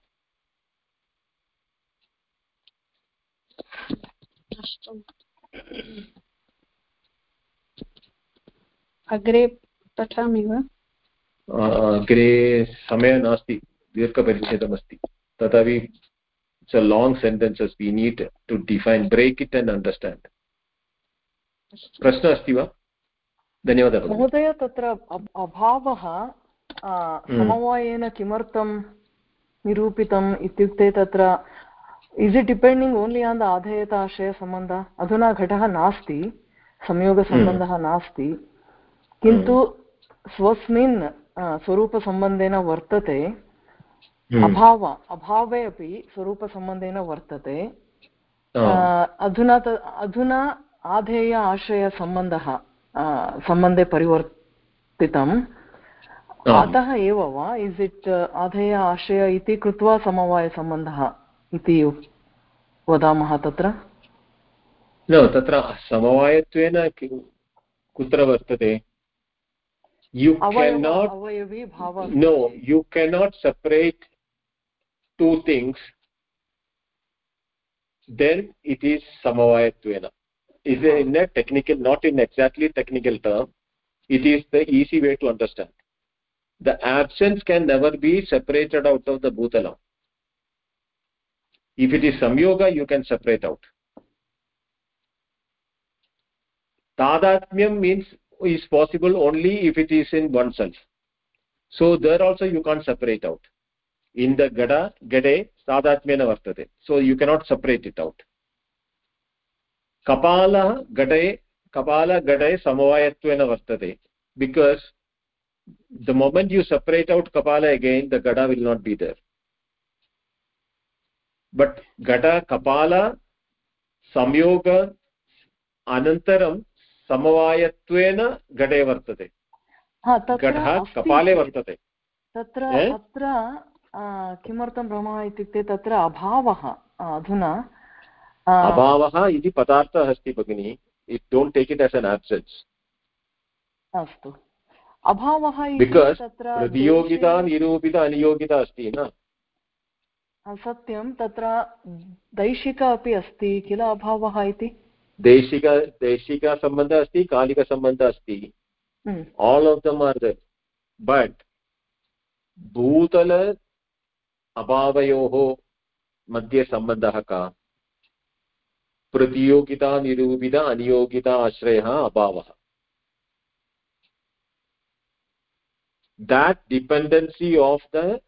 अग्रे पठामि वा? अग्रे समयः नास्ति दीर्घपरिच्छेदमस्ति। तथापि it's a long sentences we need to define break it and understand. प्रश्नः अस्ति वा? धन्यवादः। महोदय तत्र अभावः समवायेन किमर्थं निरूपितम् इत्युक्ते तत्र is it depending only on the आधेयताश्रयसम्बन्ध अधुना घटः नास्ति संयोगसम्बन्धः। नास्ति किन्तु स्वस्मिन् स्वरूपसम्बन्धेन वर्तते। अभाव अभावे अपि स्वरूपसम्बन्धेन वर्तते अधुना अधुना आधेय आश्रयसम्बन्धः सम्बन्धे परिवर्तितम् अतः एव वा इस् इट् आधेय आश्रय इति कृत्वा समवायसम्बन्धः इति वदामः तत्र? न तत्र समवायत्वेन कुत्र वर्तते? You cannot no you cannot separate two things then it is समवायत्वेन. Is in a technical not in exactly technical term it is the easy way to understand the absence can never be separated out of the भूतलम् if it is samyoga you can separate out. Tadatmyam means is possible only if it is in oneself. So there also you can't separate out. In the gada gade sadatmena vartate. So you cannot separate it out. Kapala gade kapala gade samavayatvena vartate. Because the moment you separate out kapala again the gada will not be there but gada kapala samyoga anantaram समवायत्वेन घटे वर्तते घटः कपाले वर्तते तत्र अत्र किमर्थं भ्रमः इत्युक्ते तत्र अभावः अधुना अभावः इति पदार्थः अस्ति भगिनि it don't take it as an absence अस्तु अभावः बिकास् प्रतियोगिता निरूपित अनियोगिता अस्ति न सत्यं तत्र दैशिक अपि अस्ति किल अभावः इति? देशिक देशिकसम्बन्धः अस्ति कालिकसम्बन्धः अस्ति। All of them are that but भूतल अभावयोः मध्ये सम्बन्धः का? प्रतियोगिता निरूपित अनियोगिता आश्रयः अभावः। That dependency of the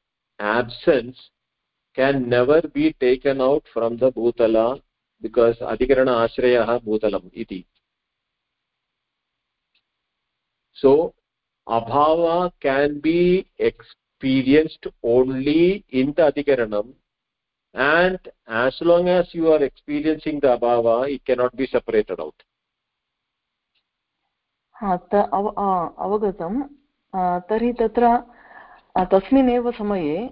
absence can never be taken out from the bhutala because अधिकरण आश्रयः भूतलम् इति so abhava can be experienced only in the adhikaranam and as long as you are experiencing the abhava it cannot be separated out अवगतं तर्हि तत्र तस्मिन्नेव समये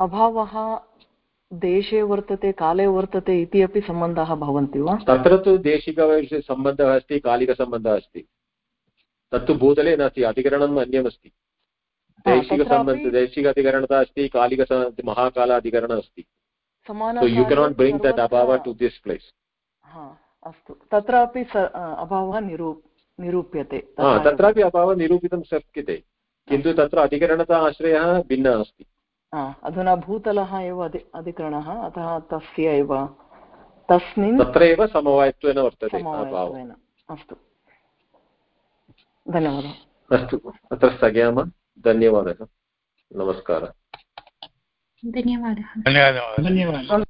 अभावः देशे वर्तते काले वर्तते इति अपि सम्बन्धाः भवन्ति वा? तत्र तु देशिकसम्बन्धः अस्ति कालिकसम्बन्धः अस्ति। तत्तु भूतले नास्ति अधिकरणम् अन्यमस्ति। दैशिकसम्बन्ध दैशिक अधिकरणता अस्ति कालिक महाकाल अधिकरणम् अस्ति। यु केनाट् ब्रिङ्ग् दट् अभाव टु दिस् प्लेस् अस्तु। तत्रापि अभावः निरू निरूप्यते। तत्रापि अभावः निरूपितुं शक्यते। किन्तु तत्र अधिकरणता आश्रयः भिन्नः अस्ति। अधुना भूतलः एव अधि अधिकरणः अतः तस्य एव। तस्मिन् तत्र एव समवायत्वेन वर्तते अस्तु। धन्यवादः। अस्तु अत्र स्थगयामः धन्यवादः। नमस्कारः। धन्यवादः। धन्यवादः। धन्यवादः।